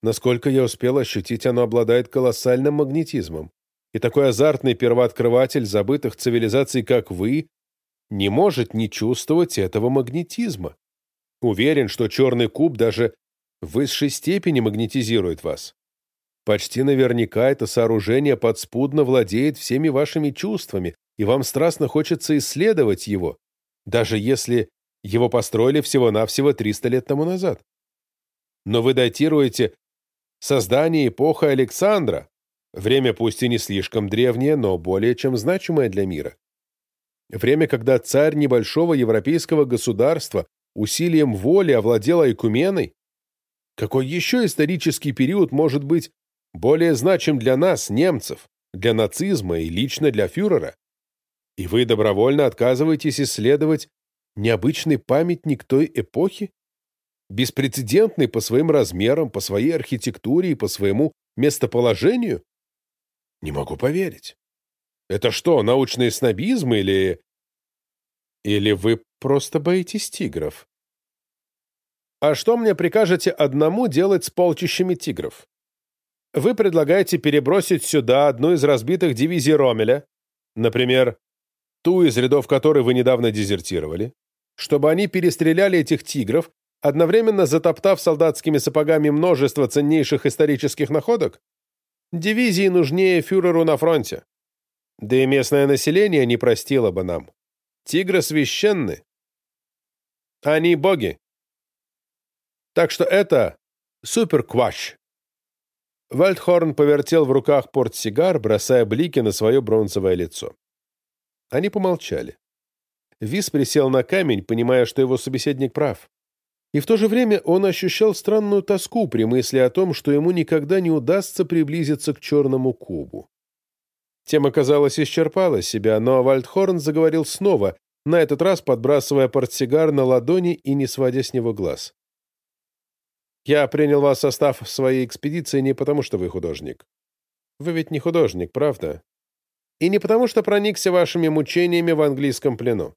Насколько я успел ощутить, оно обладает колоссальным магнетизмом и такой азартный первооткрыватель забытых цивилизаций, как вы, не может не чувствовать этого магнетизма. Уверен, что черный куб даже в высшей степени магнетизирует вас. Почти наверняка это сооружение подспудно владеет всеми вашими чувствами, и вам страстно хочется исследовать его, даже если его построили всего-навсего 300 лет тому назад. Но вы датируете создание эпохи Александра, Время пусть и не слишком древнее, но более чем значимое для мира. Время, когда царь небольшого европейского государства усилием воли овладел Айкуменой? Какой еще исторический период может быть более значим для нас, немцев, для нацизма и лично для фюрера? И вы добровольно отказываетесь исследовать необычный памятник той эпохи? Беспрецедентный по своим размерам, по своей архитектуре и по своему местоположению? Не могу поверить. Это что, научный снобизм или... Или вы просто боитесь тигров. А что мне прикажете одному делать с полчищами тигров? Вы предлагаете перебросить сюда одну из разбитых дивизий Ромеля, например, ту из рядов которой вы недавно дезертировали, чтобы они перестреляли этих тигров, одновременно затоптав солдатскими сапогами множество ценнейших исторических находок? Дивизии нужнее фюреру на фронте. Да и местное население не простило бы нам. Тигры священны. Они боги. Так что это суперкваш. Вальдхорн повертел в руках портсигар, бросая блики на свое бронзовое лицо. Они помолчали. Вис присел на камень, понимая, что его собеседник прав. И в то же время он ощущал странную тоску при мысли о том, что ему никогда не удастся приблизиться к черному кубу. Тема, казалось, исчерпала себя, но Вальдхорн заговорил снова, на этот раз подбрасывая портсигар на ладони и не сводя с него глаз. «Я принял вас в состав своей экспедиции не потому, что вы художник. Вы ведь не художник, правда? И не потому, что проникся вашими мучениями в английском плену.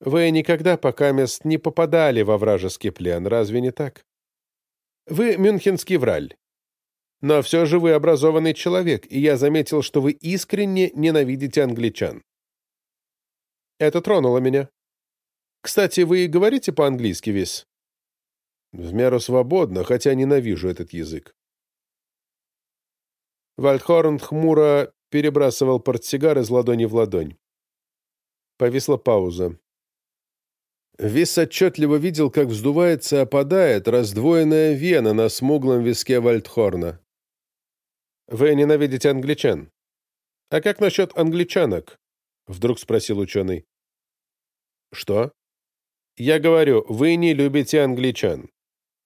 Вы никогда пока мест не попадали во вражеский плен, разве не так? Вы мюнхенский враль. Но все же вы образованный человек, и я заметил, что вы искренне ненавидите англичан. Это тронуло меня. Кстати, вы говорите по-английски, Вис? В меру свободно, хотя ненавижу этот язык. Вальдхорн хмуро перебрасывал портсигар из ладони в ладонь. Повисла пауза. Вис отчетливо видел, как вздувается и опадает раздвоенная вена на смуглом виске Вальдхорна. «Вы ненавидите англичан. А как насчет англичанок?» — вдруг спросил ученый. «Что?» «Я говорю, вы не любите англичан.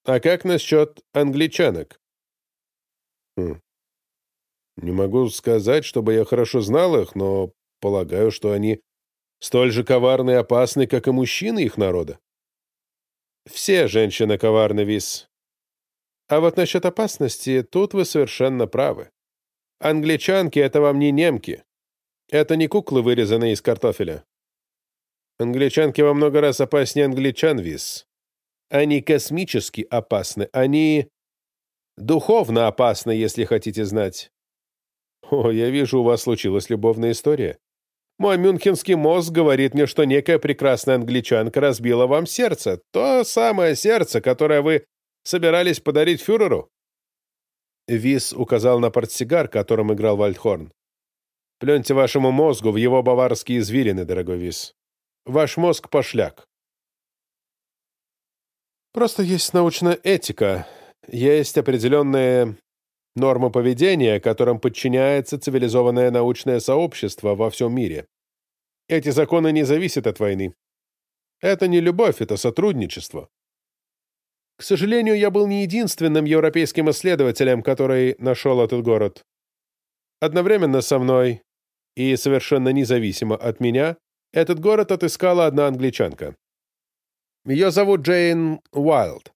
А как насчет англичанок?» хм. «Не могу сказать, чтобы я хорошо знал их, но полагаю, что они столь же коварны и опасны, как и мужчины их народа. Все женщины коварны, Вис. А вот насчет опасности, тут вы совершенно правы. Англичанки — это вам не немки. Это не куклы, вырезанные из картофеля. Англичанки во много раз опаснее англичан, Вис. Они космически опасны, они духовно опасны, если хотите знать. О, я вижу, у вас случилась любовная история. Мой мюнхенский мозг говорит мне, что некая прекрасная англичанка разбила вам сердце. То самое сердце, которое вы собирались подарить фюреру. Вис указал на портсигар, которым играл Вальдхорн. Пленьте вашему мозгу в его баварские извилины, дорогой Вис. Ваш мозг пошляк. Просто есть научная этика, есть определенные нормы поведения, которым подчиняется цивилизованное научное сообщество во всем мире. Эти законы не зависят от войны. Это не любовь, это сотрудничество. К сожалению, я был не единственным европейским исследователем, который нашел этот город. Одновременно со мной и совершенно независимо от меня этот город отыскала одна англичанка. Ее зовут Джейн Уайлд,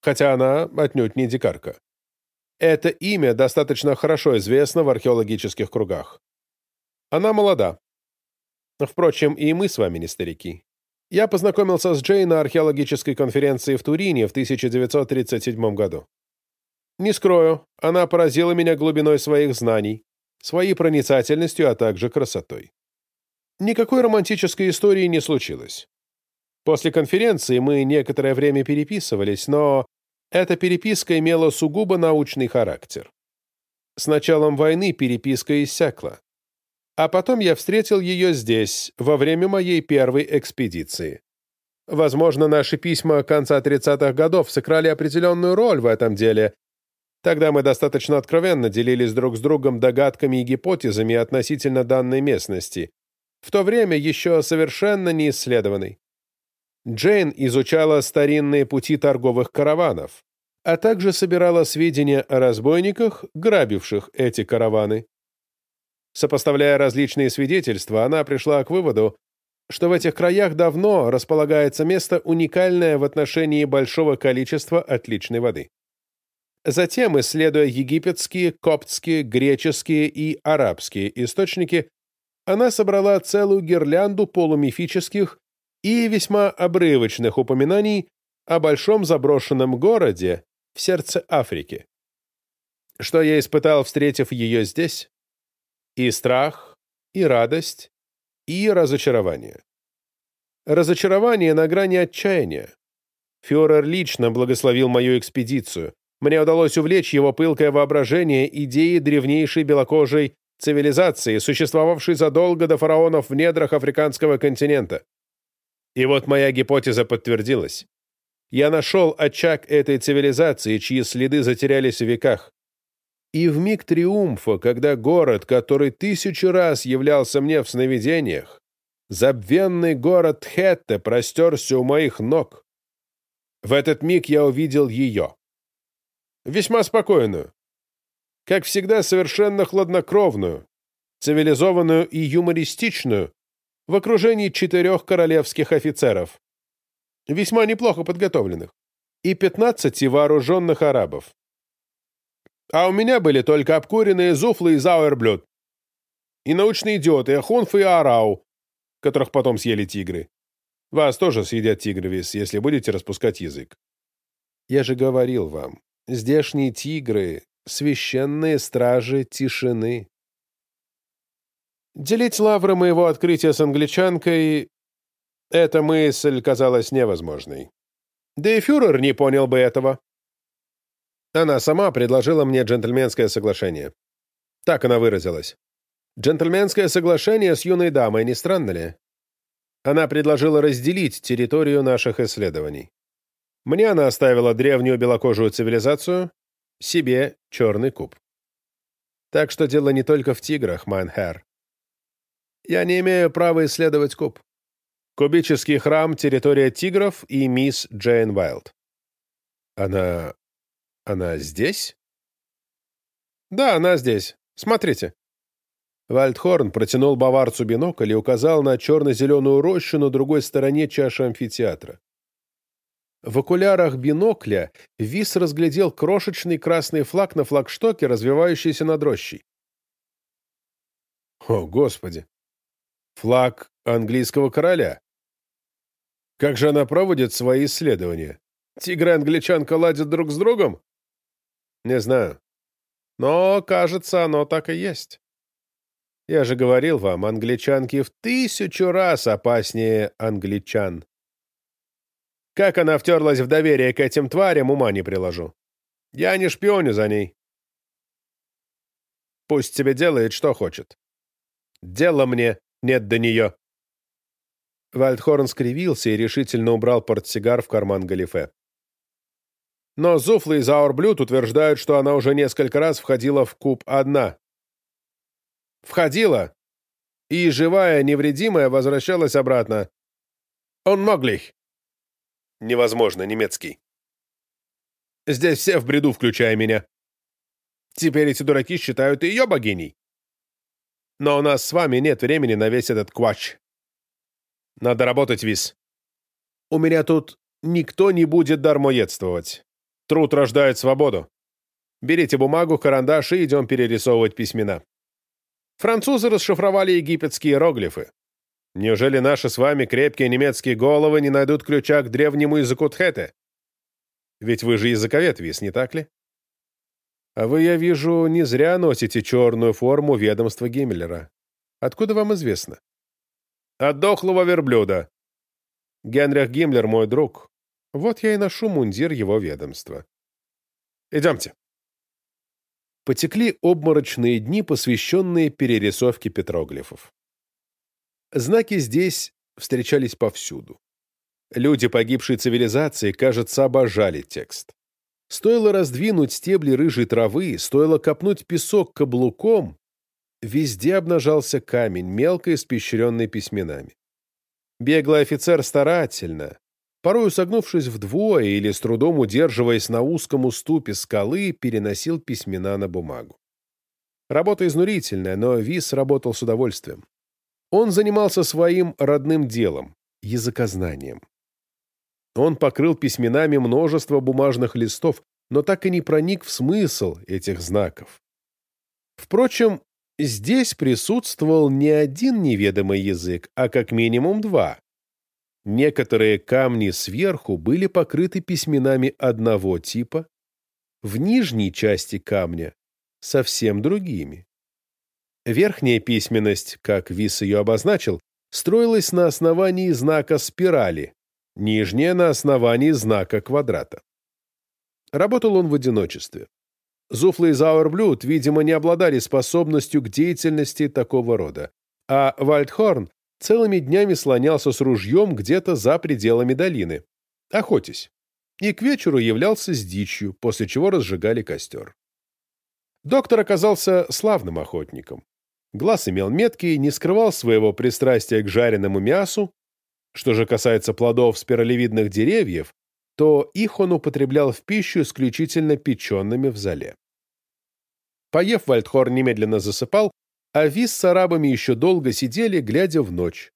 хотя она отнюдь не дикарка. Это имя достаточно хорошо известно в археологических кругах. Она молода. Впрочем, и мы с вами не старики. Я познакомился с Джей на археологической конференции в Турине в 1937 году. Не скрою, она поразила меня глубиной своих знаний, своей проницательностью, а также красотой. Никакой романтической истории не случилось. После конференции мы некоторое время переписывались, но эта переписка имела сугубо научный характер. С началом войны переписка иссякла. А потом я встретил ее здесь, во время моей первой экспедиции. Возможно, наши письма конца 30-х годов сыграли определенную роль в этом деле. Тогда мы достаточно откровенно делились друг с другом догадками и гипотезами относительно данной местности, в то время еще совершенно не исследованной. Джейн изучала старинные пути торговых караванов, а также собирала сведения о разбойниках, грабивших эти караваны. Сопоставляя различные свидетельства, она пришла к выводу, что в этих краях давно располагается место уникальное в отношении большого количества отличной воды. Затем, исследуя египетские, коптские, греческие и арабские источники, она собрала целую гирлянду полумифических и весьма обрывочных упоминаний о большом заброшенном городе в сердце Африки. Что я испытал, встретив ее здесь? И страх, и радость, и разочарование. Разочарование на грани отчаяния. Фюрер лично благословил мою экспедицию. Мне удалось увлечь его пылкое воображение идеи древнейшей белокожей цивилизации, существовавшей задолго до фараонов в недрах африканского континента. И вот моя гипотеза подтвердилась. Я нашел очаг этой цивилизации, чьи следы затерялись в веках. И в миг триумфа, когда город, который тысячу раз являлся мне в сновидениях, забвенный город Хетте простерся у моих ног, в этот миг я увидел ее. Весьма спокойную. Как всегда, совершенно хладнокровную, цивилизованную и юмористичную, в окружении четырех королевских офицеров, весьма неплохо подготовленных, и пятнадцати вооруженных арабов. А у меня были только обкуренные зуфлы и зауэрблюд, и научные идиоты Ахунф и Арау, которых потом съели тигры. Вас тоже съедят тигры, Вис, если будете распускать язык. Я же говорил вам, здешние тигры — священные стражи тишины. Делить лавры моего открытия с англичанкой — эта мысль казалась невозможной. Да и фюрер не понял бы этого. Она сама предложила мне джентльменское соглашение. Так она выразилась. Джентльменское соглашение с юной дамой, не странно ли? Она предложила разделить территорию наших исследований. Мне она оставила древнюю белокожую цивилизацию, себе черный куб. Так что дело не только в тиграх, Майнхер. Я не имею права исследовать куб. Кубический храм — территория тигров и мисс Джейн Уайлд. Она... она здесь? Да, она здесь. Смотрите. Вальдхорн протянул баварцу бинокль и указал на черно-зеленую рощу на другой стороне чаши амфитеатра. В окулярах бинокля Вис разглядел крошечный красный флаг на флагштоке, развивающийся над рощей. О, Господи! Флаг английского короля. Как же она проводит свои исследования? Тигры англичанка ладят друг с другом? Не знаю. Но, кажется, оно так и есть. Я же говорил вам, англичанки в тысячу раз опаснее англичан. Как она втерлась в доверие к этим тварям, ума не приложу. Я не шпионю за ней. Пусть себе делает, что хочет. Дела мне нет до нее. Вальдхорн скривился и решительно убрал портсигар в карман галифе. Но Зуфлы и Заурблют утверждают, что она уже несколько раз входила в куб одна, Входила, и живая, невредимая возвращалась обратно. Он моглих. Невозможно, немецкий. Здесь все в бреду, включая меня. Теперь эти дураки считают ее богиней. Но у нас с вами нет времени на весь этот квач. Надо работать, Вис. У меня тут никто не будет дармоедствовать. Труд рождает свободу. Берите бумагу, карандаш и идем перерисовывать письмена. Французы расшифровали египетские иероглифы. Неужели наши с вами крепкие немецкие головы не найдут ключа к древнему языку Тхете? Ведь вы же языковед, Вис, не так ли? А вы, я вижу, не зря носите черную форму ведомства Гиммлера. Откуда вам известно? От дохлого верблюда. Генрих Гиммлер мой друг. Вот я и ношу мундир его ведомства. Идемте потекли обморочные дни, посвященные перерисовке петроглифов. Знаки здесь встречались повсюду. Люди погибшей цивилизации, кажется, обожали текст. Стоило раздвинуть стебли рыжей травы, стоило копнуть песок каблуком, везде обнажался камень, мелко испещренный письменами. Беглый офицер старательно, порою согнувшись вдвое или с трудом удерживаясь на узком уступе скалы, переносил письмена на бумагу. Работа изнурительная, но Вис работал с удовольствием. Он занимался своим родным делом — языкознанием. Он покрыл письменами множество бумажных листов, но так и не проник в смысл этих знаков. Впрочем, Здесь присутствовал не один неведомый язык, а как минимум два. Некоторые камни сверху были покрыты письменами одного типа, в нижней части камня — совсем другими. Верхняя письменность, как Вис ее обозначил, строилась на основании знака спирали, нижняя — на основании знака квадрата. Работал он в одиночестве. Зуфла и Зауэрблюд, видимо, не обладали способностью к деятельности такого рода, а Вальдхорн целыми днями слонялся с ружьем где-то за пределами долины, охотясь, и к вечеру являлся с дичью, после чего разжигали костер. Доктор оказался славным охотником. Глаз имел меткий, не скрывал своего пристрастия к жареному мясу. Что же касается плодов спиралевидных деревьев, то их он употреблял в пищу исключительно печенными в зале. Поев, Вальдхор немедленно засыпал, а Вис с арабами еще долго сидели, глядя в ночь.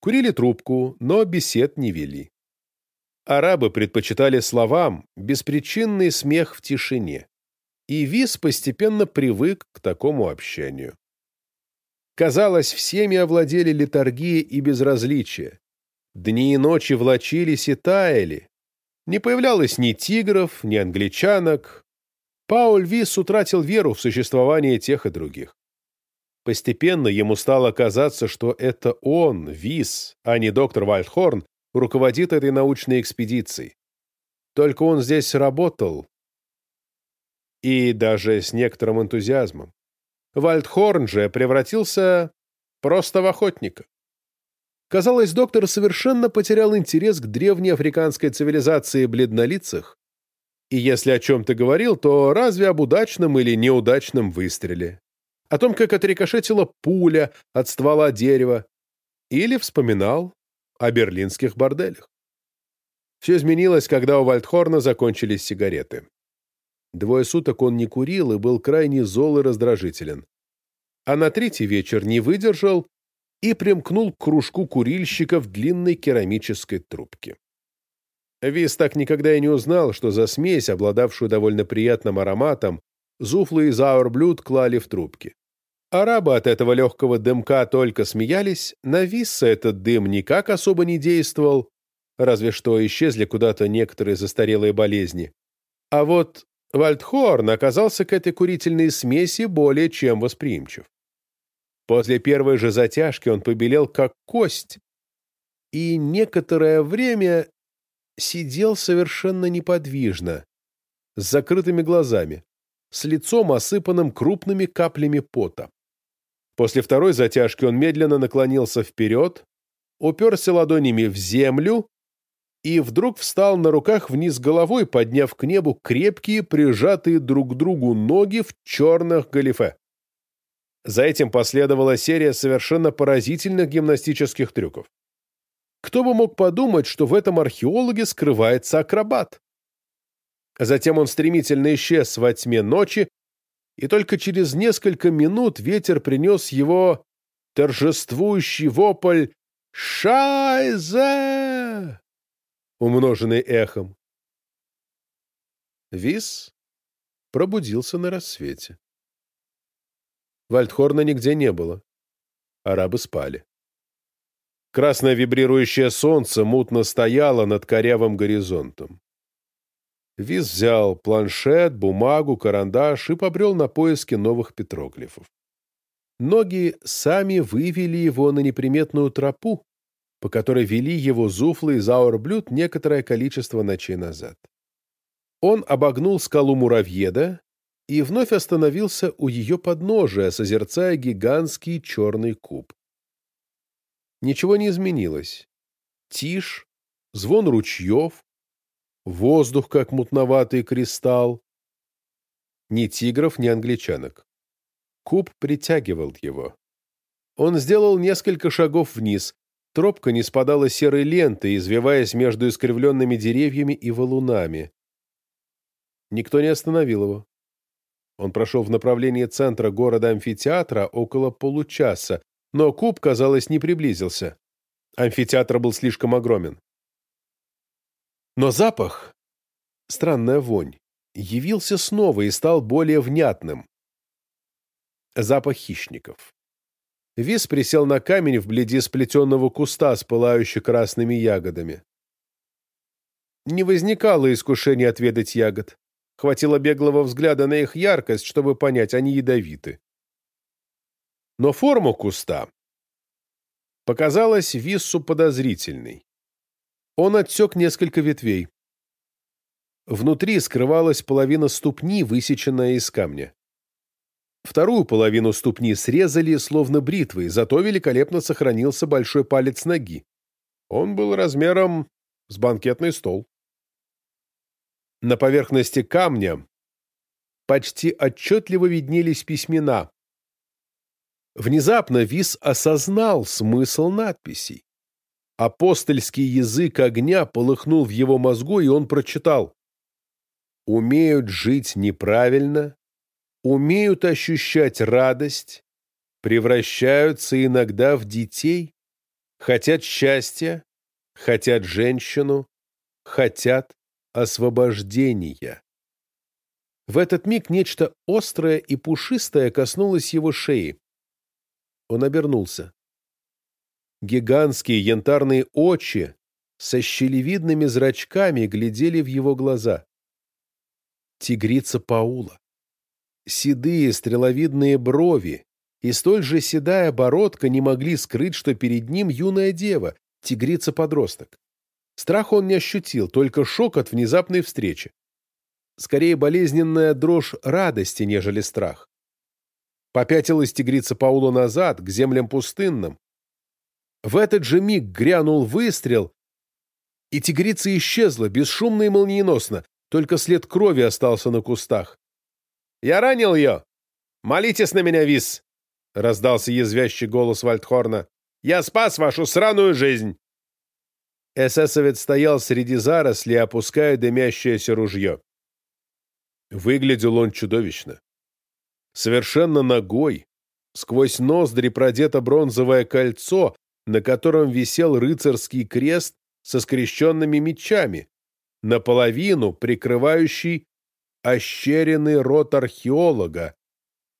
Курили трубку, но бесед не вели. Арабы предпочитали словам беспричинный смех в тишине, и Вис постепенно привык к такому общению. Казалось, всеми овладели литургия и безразличие. Дни и ночи влочились и таяли. Не появлялось ни тигров, ни англичанок, Пауль Вис утратил веру в существование тех и других. Постепенно ему стало казаться, что это он, Вис, а не доктор Вальдхорн, руководит этой научной экспедицией. Только он здесь работал, и даже с некоторым энтузиазмом. Вальдхорн же превратился просто в охотника. Казалось, доктор совершенно потерял интерес к древней африканской цивилизации бледнолицых и если о чем-то говорил, то разве об удачном или неудачном выстреле? О том, как отрикошетила пуля от ствола дерева? Или вспоминал о берлинских борделях? Все изменилось, когда у Вальдхорна закончились сигареты. Двое суток он не курил и был крайне зол и раздражителен. А на третий вечер не выдержал и примкнул к кружку курильщика в длинной керамической трубке. Вис так никогда и не узнал, что за смесь, обладавшую довольно приятным ароматом, Зуфлы и Зауэрблюд клали в трубки. Арабы от этого легкого дымка только смеялись, на Висса этот дым никак особо не действовал, разве что исчезли куда-то некоторые застарелые болезни. А вот Вальдхорн оказался к этой курительной смеси более чем восприимчив. После первой же затяжки он побелел как кость, и некоторое время сидел совершенно неподвижно, с закрытыми глазами, с лицом, осыпанным крупными каплями пота. После второй затяжки он медленно наклонился вперед, уперся ладонями в землю и вдруг встал на руках вниз головой, подняв к небу крепкие, прижатые друг к другу ноги в черных галифе. За этим последовала серия совершенно поразительных гимнастических трюков. Кто бы мог подумать, что в этом археологе скрывается акробат? Затем он стремительно исчез во тьме ночи, и только через несколько минут ветер принес его торжествующий вопль «Шайзе!», умноженный эхом. Вис пробудился на рассвете. Вальдхорна нигде не было. Арабы спали. Красное вибрирующее солнце мутно стояло над корявым горизонтом. Виз взял планшет, бумагу, карандаш и побрел на поиски новых петроглифов. Ноги сами вывели его на неприметную тропу, по которой вели его Зуфлы и Зауэрблюд некоторое количество ночей назад. Он обогнул скалу Муравьеда и вновь остановился у ее подножия, созерцая гигантский черный куб. Ничего не изменилось. Тишь, звон ручьев, воздух, как мутноватый кристалл. Ни тигров, ни англичанок. Куб притягивал его. Он сделал несколько шагов вниз. Тропка не спадала серой лентой, извиваясь между искривленными деревьями и валунами. Никто не остановил его. Он прошел в направлении центра города-амфитеатра около получаса, но куб, казалось, не приблизился. Амфитеатр был слишком огромен. Но запах, странная вонь, явился снова и стал более внятным. Запах хищников. Вис присел на камень вблизи сплетенного куста с пылающими красными ягодами. Не возникало искушения отведать ягод. Хватило беглого взгляда на их яркость, чтобы понять, они ядовиты. Но форма куста показалась Виссу подозрительной. Он отсек несколько ветвей. Внутри скрывалась половина ступни, высеченная из камня. Вторую половину ступни срезали, словно бритвой, зато великолепно сохранился большой палец ноги. Он был размером с банкетный стол. На поверхности камня почти отчетливо виднелись письмена. Внезапно Вис осознал смысл надписей. Апостольский язык огня полыхнул в его мозгу, и он прочитал «Умеют жить неправильно, умеют ощущать радость, превращаются иногда в детей, хотят счастья, хотят женщину, хотят освобождения. В этот миг нечто острое и пушистое коснулось его шеи. Он обернулся. Гигантские янтарные очи со щелевидными зрачками глядели в его глаза. Тигрица Паула. Седые стреловидные брови и столь же седая бородка не могли скрыть, что перед ним юная дева, тигрица-подросток. Страх он не ощутил, только шок от внезапной встречи. Скорее болезненная дрожь радости, нежели страх. Попятилась тигрица Паула назад, к землям пустынным. В этот же миг грянул выстрел, и тигрица исчезла, бесшумно и молниеносно, только след крови остался на кустах. «Я ранил ее! Молитесь на меня, Вис!» — раздался язвящий голос Вальдхорна. «Я спас вашу сраную жизнь!» Эсэсовец стоял среди зарослей, опуская дымящееся ружье. Выглядел он чудовищно. Совершенно ногой, сквозь ноздри продето бронзовое кольцо, на котором висел рыцарский крест со скрещенными мечами, наполовину прикрывающий ощеренный рот археолога,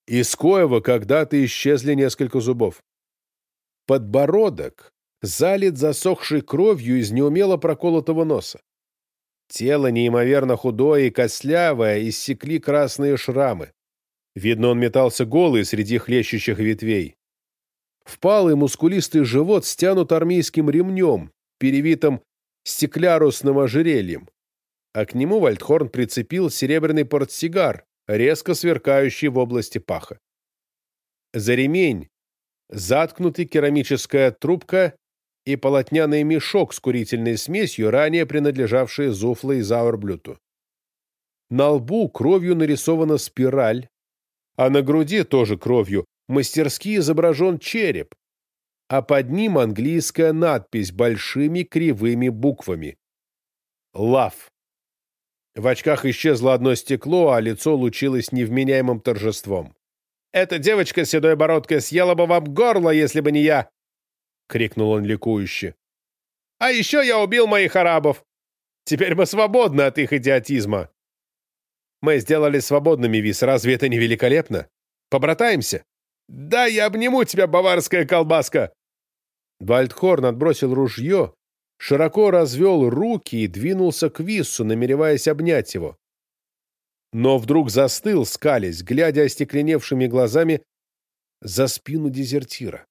из коего когда-то исчезли несколько зубов. Подбородок залит засохшей кровью из неумело проколотого носа. Тело неимоверно худое и костлявое, иссекли красные шрамы. Видно, он метался голый среди хлещущих ветвей. Впалый мускулистый живот стянут армейским ремнем, перевитым стеклярусным ожерельем, а к нему Вальдхорн прицепил серебряный портсигар, резко сверкающий в области паха. За ремень заткнуты керамическая трубка и полотняный мешок с курительной смесью, ранее принадлежавший Зуфло и Заурблюту. На лбу кровью нарисована спираль, а на груди тоже кровью мастерски изображен череп, а под ним английская надпись большими кривыми буквами. «Лав». В очках исчезло одно стекло, а лицо лучилось невменяемым торжеством. «Эта девочка с седой бородкой съела бы вам горло, если бы не я!» — крикнул он ликующе. «А еще я убил моих арабов! Теперь мы свободны от их идиотизма!» «Мы сделали свободными, Вис, разве это не великолепно? Побратаемся?» «Да, я обниму тебя, баварская колбаска!» Вальдхорн отбросил ружье, широко развел руки и двинулся к Виссу, намереваясь обнять его. Но вдруг застыл, скались, глядя остекленевшими глазами за спину дезертира.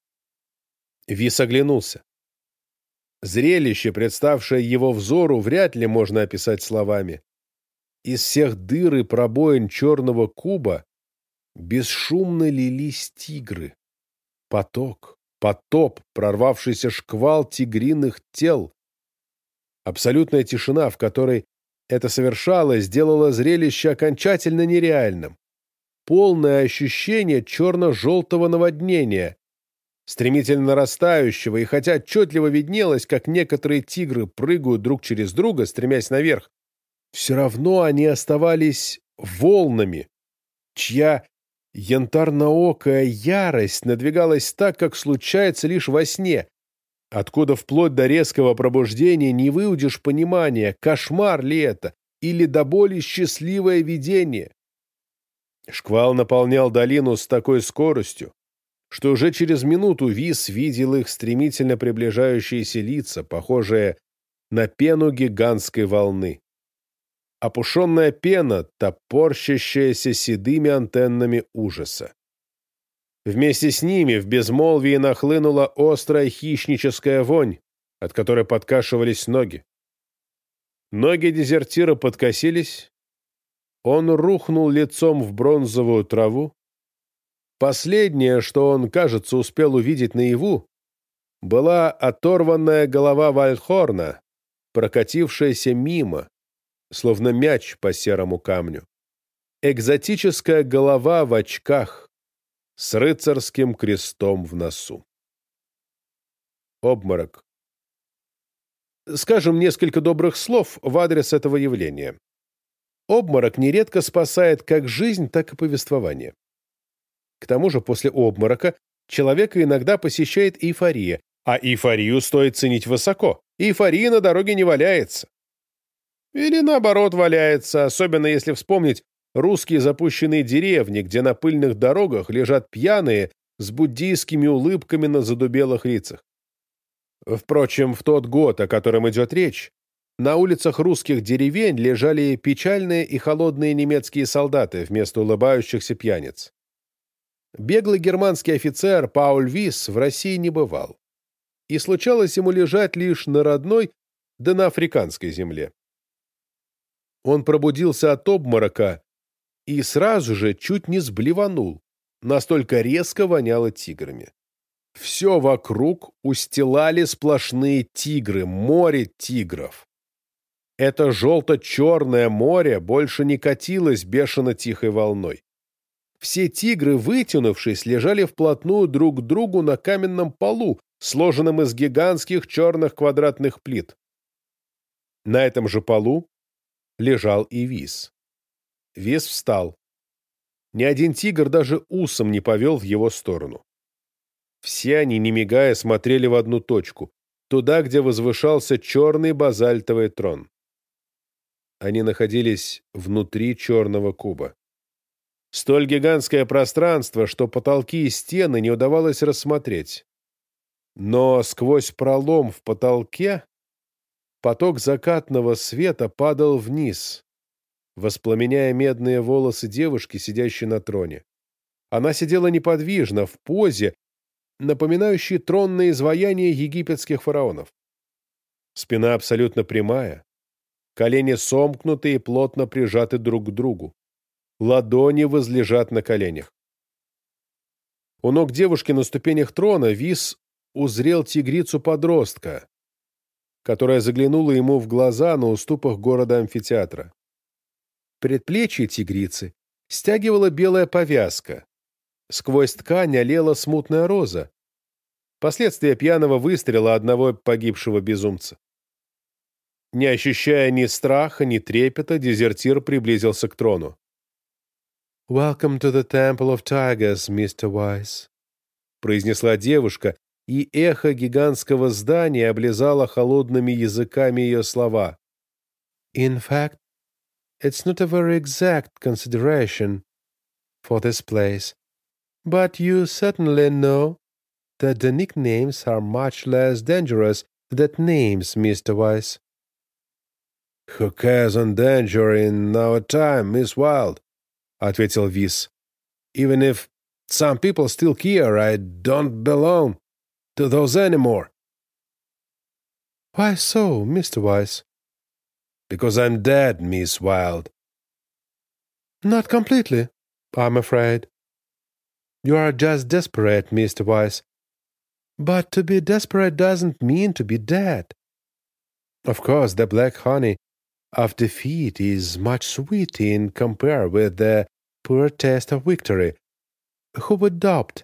Вис оглянулся. Зрелище, представшее его взору, вряд ли можно описать словами. Из всех дыр и пробоин черного куба бесшумно лились тигры. Поток, потоп, прорвавшийся шквал тигриных тел. Абсолютная тишина, в которой это совершалось, сделала зрелище окончательно нереальным. Полное ощущение черно-желтого наводнения, стремительно нарастающего, и хотя отчетливо виднелось, как некоторые тигры прыгают друг через друга, стремясь наверх, все равно они оставались волнами, чья янтарноокая ярость надвигалась так, как случается лишь во сне, откуда вплоть до резкого пробуждения не выудишь понимания, кошмар ли это или до боли счастливое видение. Шквал наполнял долину с такой скоростью, что уже через минуту Вис видел их стремительно приближающиеся лица, похожие на пену гигантской волны. Опушенная пена, топорщащаяся седыми антеннами ужаса. Вместе с ними в безмолвии нахлынула острая хищническая вонь, от которой подкашивались ноги. Ноги дезертира подкосились, он рухнул лицом в бронзовую траву. Последнее, что он, кажется, успел увидеть наяву, была оторванная голова Вальхорна, прокатившаяся мимо, словно мяч по серому камню. Экзотическая голова в очках с рыцарским крестом в носу. Обморок. Скажем несколько добрых слов в адрес этого явления. Обморок нередко спасает как жизнь, так и повествование. К тому же после обморока человека иногда посещает эйфория, а эйфорию стоит ценить высоко. Эйфория на дороге не валяется. Или наоборот валяется, особенно если вспомнить русские запущенные деревни, где на пыльных дорогах лежат пьяные с буддийскими улыбками на задубелых лицах. Впрочем, в тот год, о котором идет речь, на улицах русских деревень лежали печальные и холодные немецкие солдаты вместо улыбающихся пьяниц. Беглый германский офицер Пауль Вис в России не бывал. И случалось ему лежать лишь на родной, да на африканской земле. Он пробудился от обморока и сразу же чуть не сблеванул, настолько резко воняло тиграми. Все вокруг устилали сплошные тигры, море тигров. Это желто-черное море больше не катилось бешено тихой волной. Все тигры, вытянувшись, лежали вплотную друг к другу на каменном полу, сложенном из гигантских черных квадратных плит. На этом же полу лежал и Вис. Вис встал. Ни один тигр даже усом не повел в его сторону. Все они, не мигая, смотрели в одну точку, туда, где возвышался черный базальтовый трон. Они находились внутри черного куба. Столь гигантское пространство, что потолки и стены не удавалось рассмотреть. Но сквозь пролом в потолке поток закатного света падал вниз, воспламеняя медные волосы девушки, сидящей на троне. Она сидела неподвижно, в позе, напоминающей тронное изваяние египетских фараонов. Спина абсолютно прямая, Колени сомкнуты и плотно прижаты друг к другу. Ладони возлежат на коленях. У ног девушки на ступенях трона Вис узрел тигрицу-подростка, которая заглянула ему в глаза на уступах города-амфитеатра. Предплечье тигрицы стягивала белая повязка. Сквозь ткань олела смутная роза. Последствия пьяного выстрела одного погибшего безумца. Не ощущая ни страха, ни трепета, дезертир приблизился к трону. «Welcome to the Temple of Tigers, Mr. Wise», — произнесла девушка, и эхо гигантского здания облизало холодными языками ее слова. «In fact, it's not a very exact consideration for this place, but you certainly know that the nicknames are much less dangerous than names, Mr. Wise. «Who cares on danger in our time, Miss Wild?» — ответил Вис. «Even if some people still care, I don't belong to those anymore». «Why so, Mr. Weiss?» «Because I'm dead, Miss Wild». «Not completely, I'm afraid. You are just desperate, Mr. Weiss. But to be desperate doesn't mean to be dead. Of course, the black honey of defeat is much sweet in compare with the poor taste of victory, who would doubt,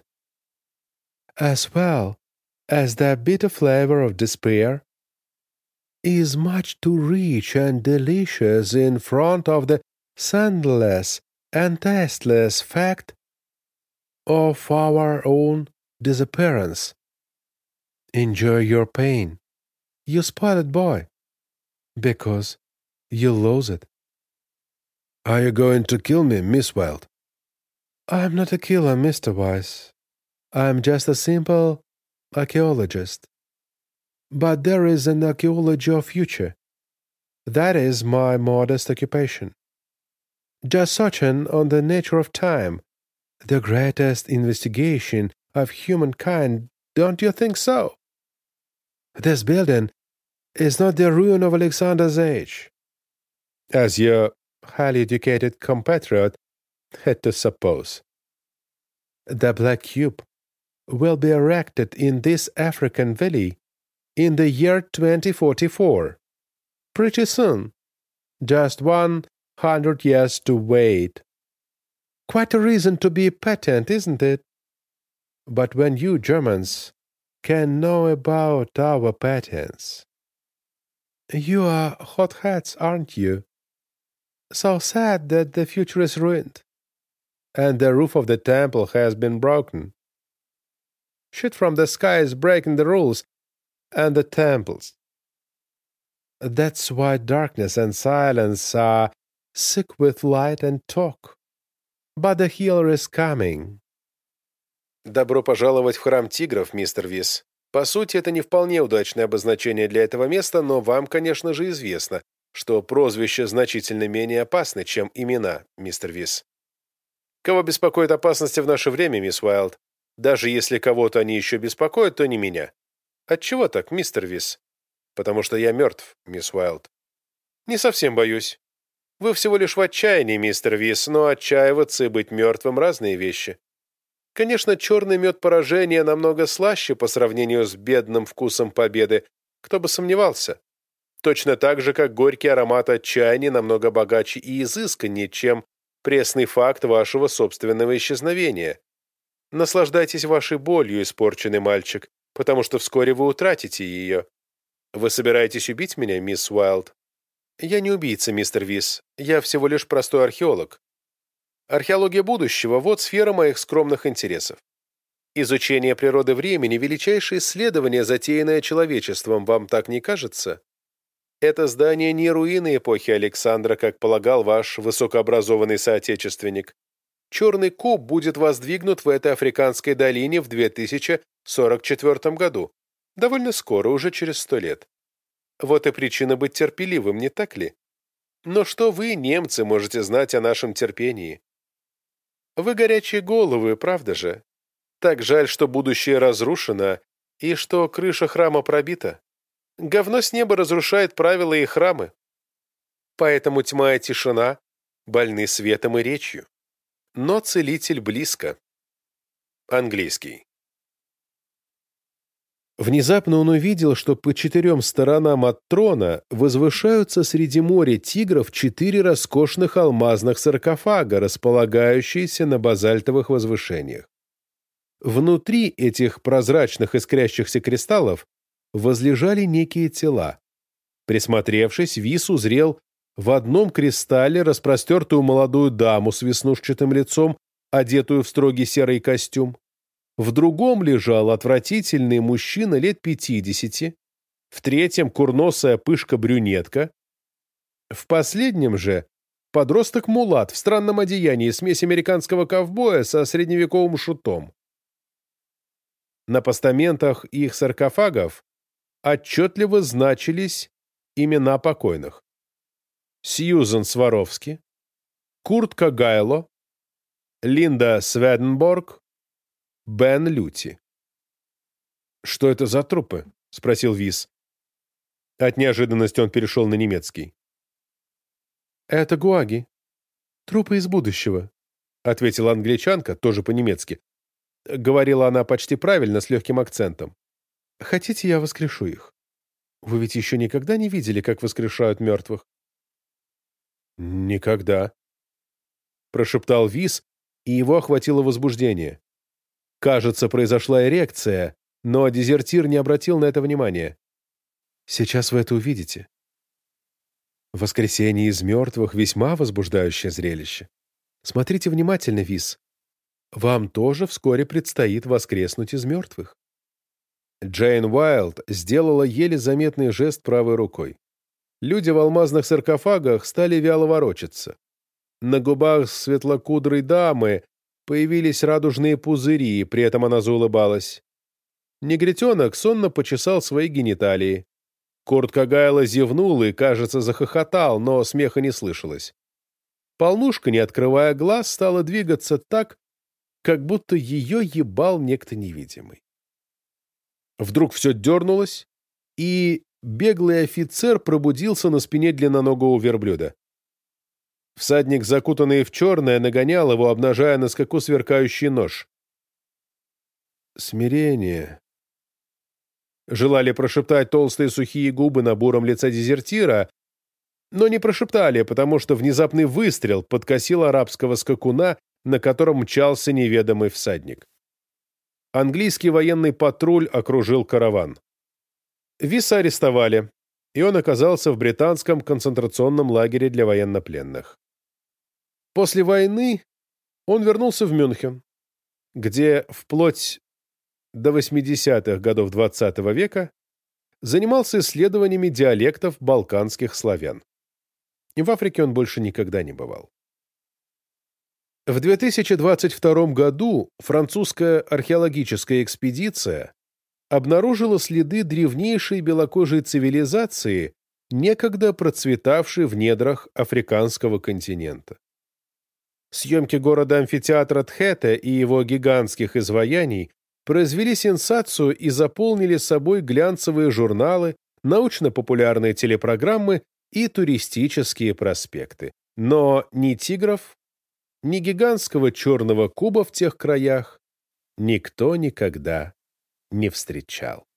as well as the bitter flavor of despair, is much too rich and delicious in front of the scentless and tasteless fact of our own disappearance. Enjoy your pain, you spoiled boy, because You lose it. Are you going to kill me, Miss Wild? I'm not a killer, Mr. Weiss. I'm just a simple archaeologist. But there is an archaeology of future. That is my modest occupation. Just searching on the nature of time, the greatest investigation of humankind, don't you think so? This building is not the ruin of Alexander's age. As your highly educated compatriot had to suppose. The Black Cube will be erected in this African valley in the year 2044. Pretty soon. Just one hundred years to wait. Quite a reason to be patent, isn't it? But when you Germans can know about our patents. You are hotheads, aren't you? So sad that the future is ruined. And the roof of the temple has been broken. Shit from the sky is breaking the rules, and the temples. That's why darkness and silence are sick with light and talk. But the healer is coming. Добро пожаловать в храм тигров, мистер Вис. По сути, это не вполне удачное обозначение для этого места, но вам, конечно же, известно, что прозвища значительно менее опасны, чем имена, мистер Вис. Кого беспокоит опасности в наше время, мисс Уайлд? Даже если кого-то они еще беспокоят, то не меня. Отчего так, мистер Вис? Потому что я мертв, мисс Уайлд. Не совсем боюсь. Вы всего лишь в отчаянии, мистер Вис, но отчаиваться и быть мертвым – разные вещи. Конечно, черный мед поражения намного слаще по сравнению с бедным вкусом победы, кто бы сомневался. Точно так же, как горький аромат отчаяния намного богаче и изысканнее, чем пресный факт вашего собственного исчезновения. Наслаждайтесь вашей болью, испорченный мальчик, потому что вскоре вы утратите ее. Вы собираетесь убить меня, мисс Уайлд? Я не убийца, мистер Вис. Я всего лишь простой археолог. Археология будущего – вот сфера моих скромных интересов. Изучение природы времени – величайшее исследование, затеянное человечеством, вам так не кажется? Это здание не руины эпохи Александра, как полагал ваш высокообразованный соотечественник. Черный куб будет воздвигнут в этой африканской долине в 2044 году. Довольно скоро, уже через сто лет. Вот и причина быть терпеливым, не так ли? Но что вы, немцы, можете знать о нашем терпении? Вы горячие головы, правда же? Так жаль, что будущее разрушено и что крыша храма пробита. Говно с неба разрушает правила и храмы. Поэтому тьма и тишина больны светом и речью. Но целитель близко. Английский. Внезапно он увидел, что по четырем сторонам от трона возвышаются среди моря тигров четыре роскошных алмазных саркофага, располагающиеся на базальтовых возвышениях. Внутри этих прозрачных искрящихся кристаллов возлежали некие тела. Присмотревшись, Вис узрел в одном кристалле распростертую молодую даму с веснушчатым лицом, одетую в строгий серый костюм. В другом лежал отвратительный мужчина лет пятидесяти, в третьем курносая пышка-брюнетка, в последнем же подросток-мулат в странном одеянии смесь американского ковбоя со средневековым шутом. На постаментах их саркофагов отчетливо значились имена покойных. Сьюзен Сваровски, Курт Кагайло, Линда Сведенборг, Бен Люти. «Что это за трупы?» — спросил Вис. От неожиданности он перешел на немецкий. «Это гуаги. Трупы из будущего», — ответила англичанка, тоже по-немецки. Говорила она почти правильно, с легким акцентом. Хотите, я воскрешу их? Вы ведь еще никогда не видели, как воскрешают мертвых? Никогда. Прошептал Вис, и его охватило возбуждение. Кажется, произошла эрекция, но дезертир не обратил на это внимания. Сейчас вы это увидите. Воскресение из мертвых — весьма возбуждающее зрелище. Смотрите внимательно, Вис. Вам тоже вскоре предстоит воскреснуть из мертвых. Джейн Уайлд сделала еле заметный жест правой рукой. Люди в алмазных саркофагах стали вяло ворочаться. На губах светлокудрой дамы появились радужные пузыри, при этом она заулыбалась. Негритенок сонно почесал свои гениталии. Куртка Гайла зевнул и, кажется, захохотал, но смеха не слышалось. Полнушка, не открывая глаз, стала двигаться так, как будто ее ебал некто невидимый. Вдруг все дернулось, и беглый офицер пробудился на спине длинноногого верблюда. Всадник, закутанный в черное, нагонял его, обнажая на скаку сверкающий нож. «Смирение», желали прошептать толстые сухие губы на буром лице дезертира, но не прошептали, потому что внезапный выстрел подкосил арабского скакуна, на котором мчался неведомый всадник. Английский военный патруль окружил караван. Виса арестовали, и он оказался в британском концентрационном лагере для военнопленных. После войны он вернулся в Мюнхен, где вплоть до 80-х годов XX -го века занимался исследованиями диалектов балканских славян. В Африке он больше никогда не бывал. В 2022 году французская археологическая экспедиция обнаружила следы древнейшей белокожей цивилизации, некогда процветавшей в недрах африканского континента. Съемки города-амфитеатра Тхете и его гигантских изваяний произвели сенсацию и заполнили собой глянцевые журналы, научно-популярные телепрограммы и туристические проспекты. Но ни тигров, ни гигантского черного куба в тех краях никто никогда не встречал.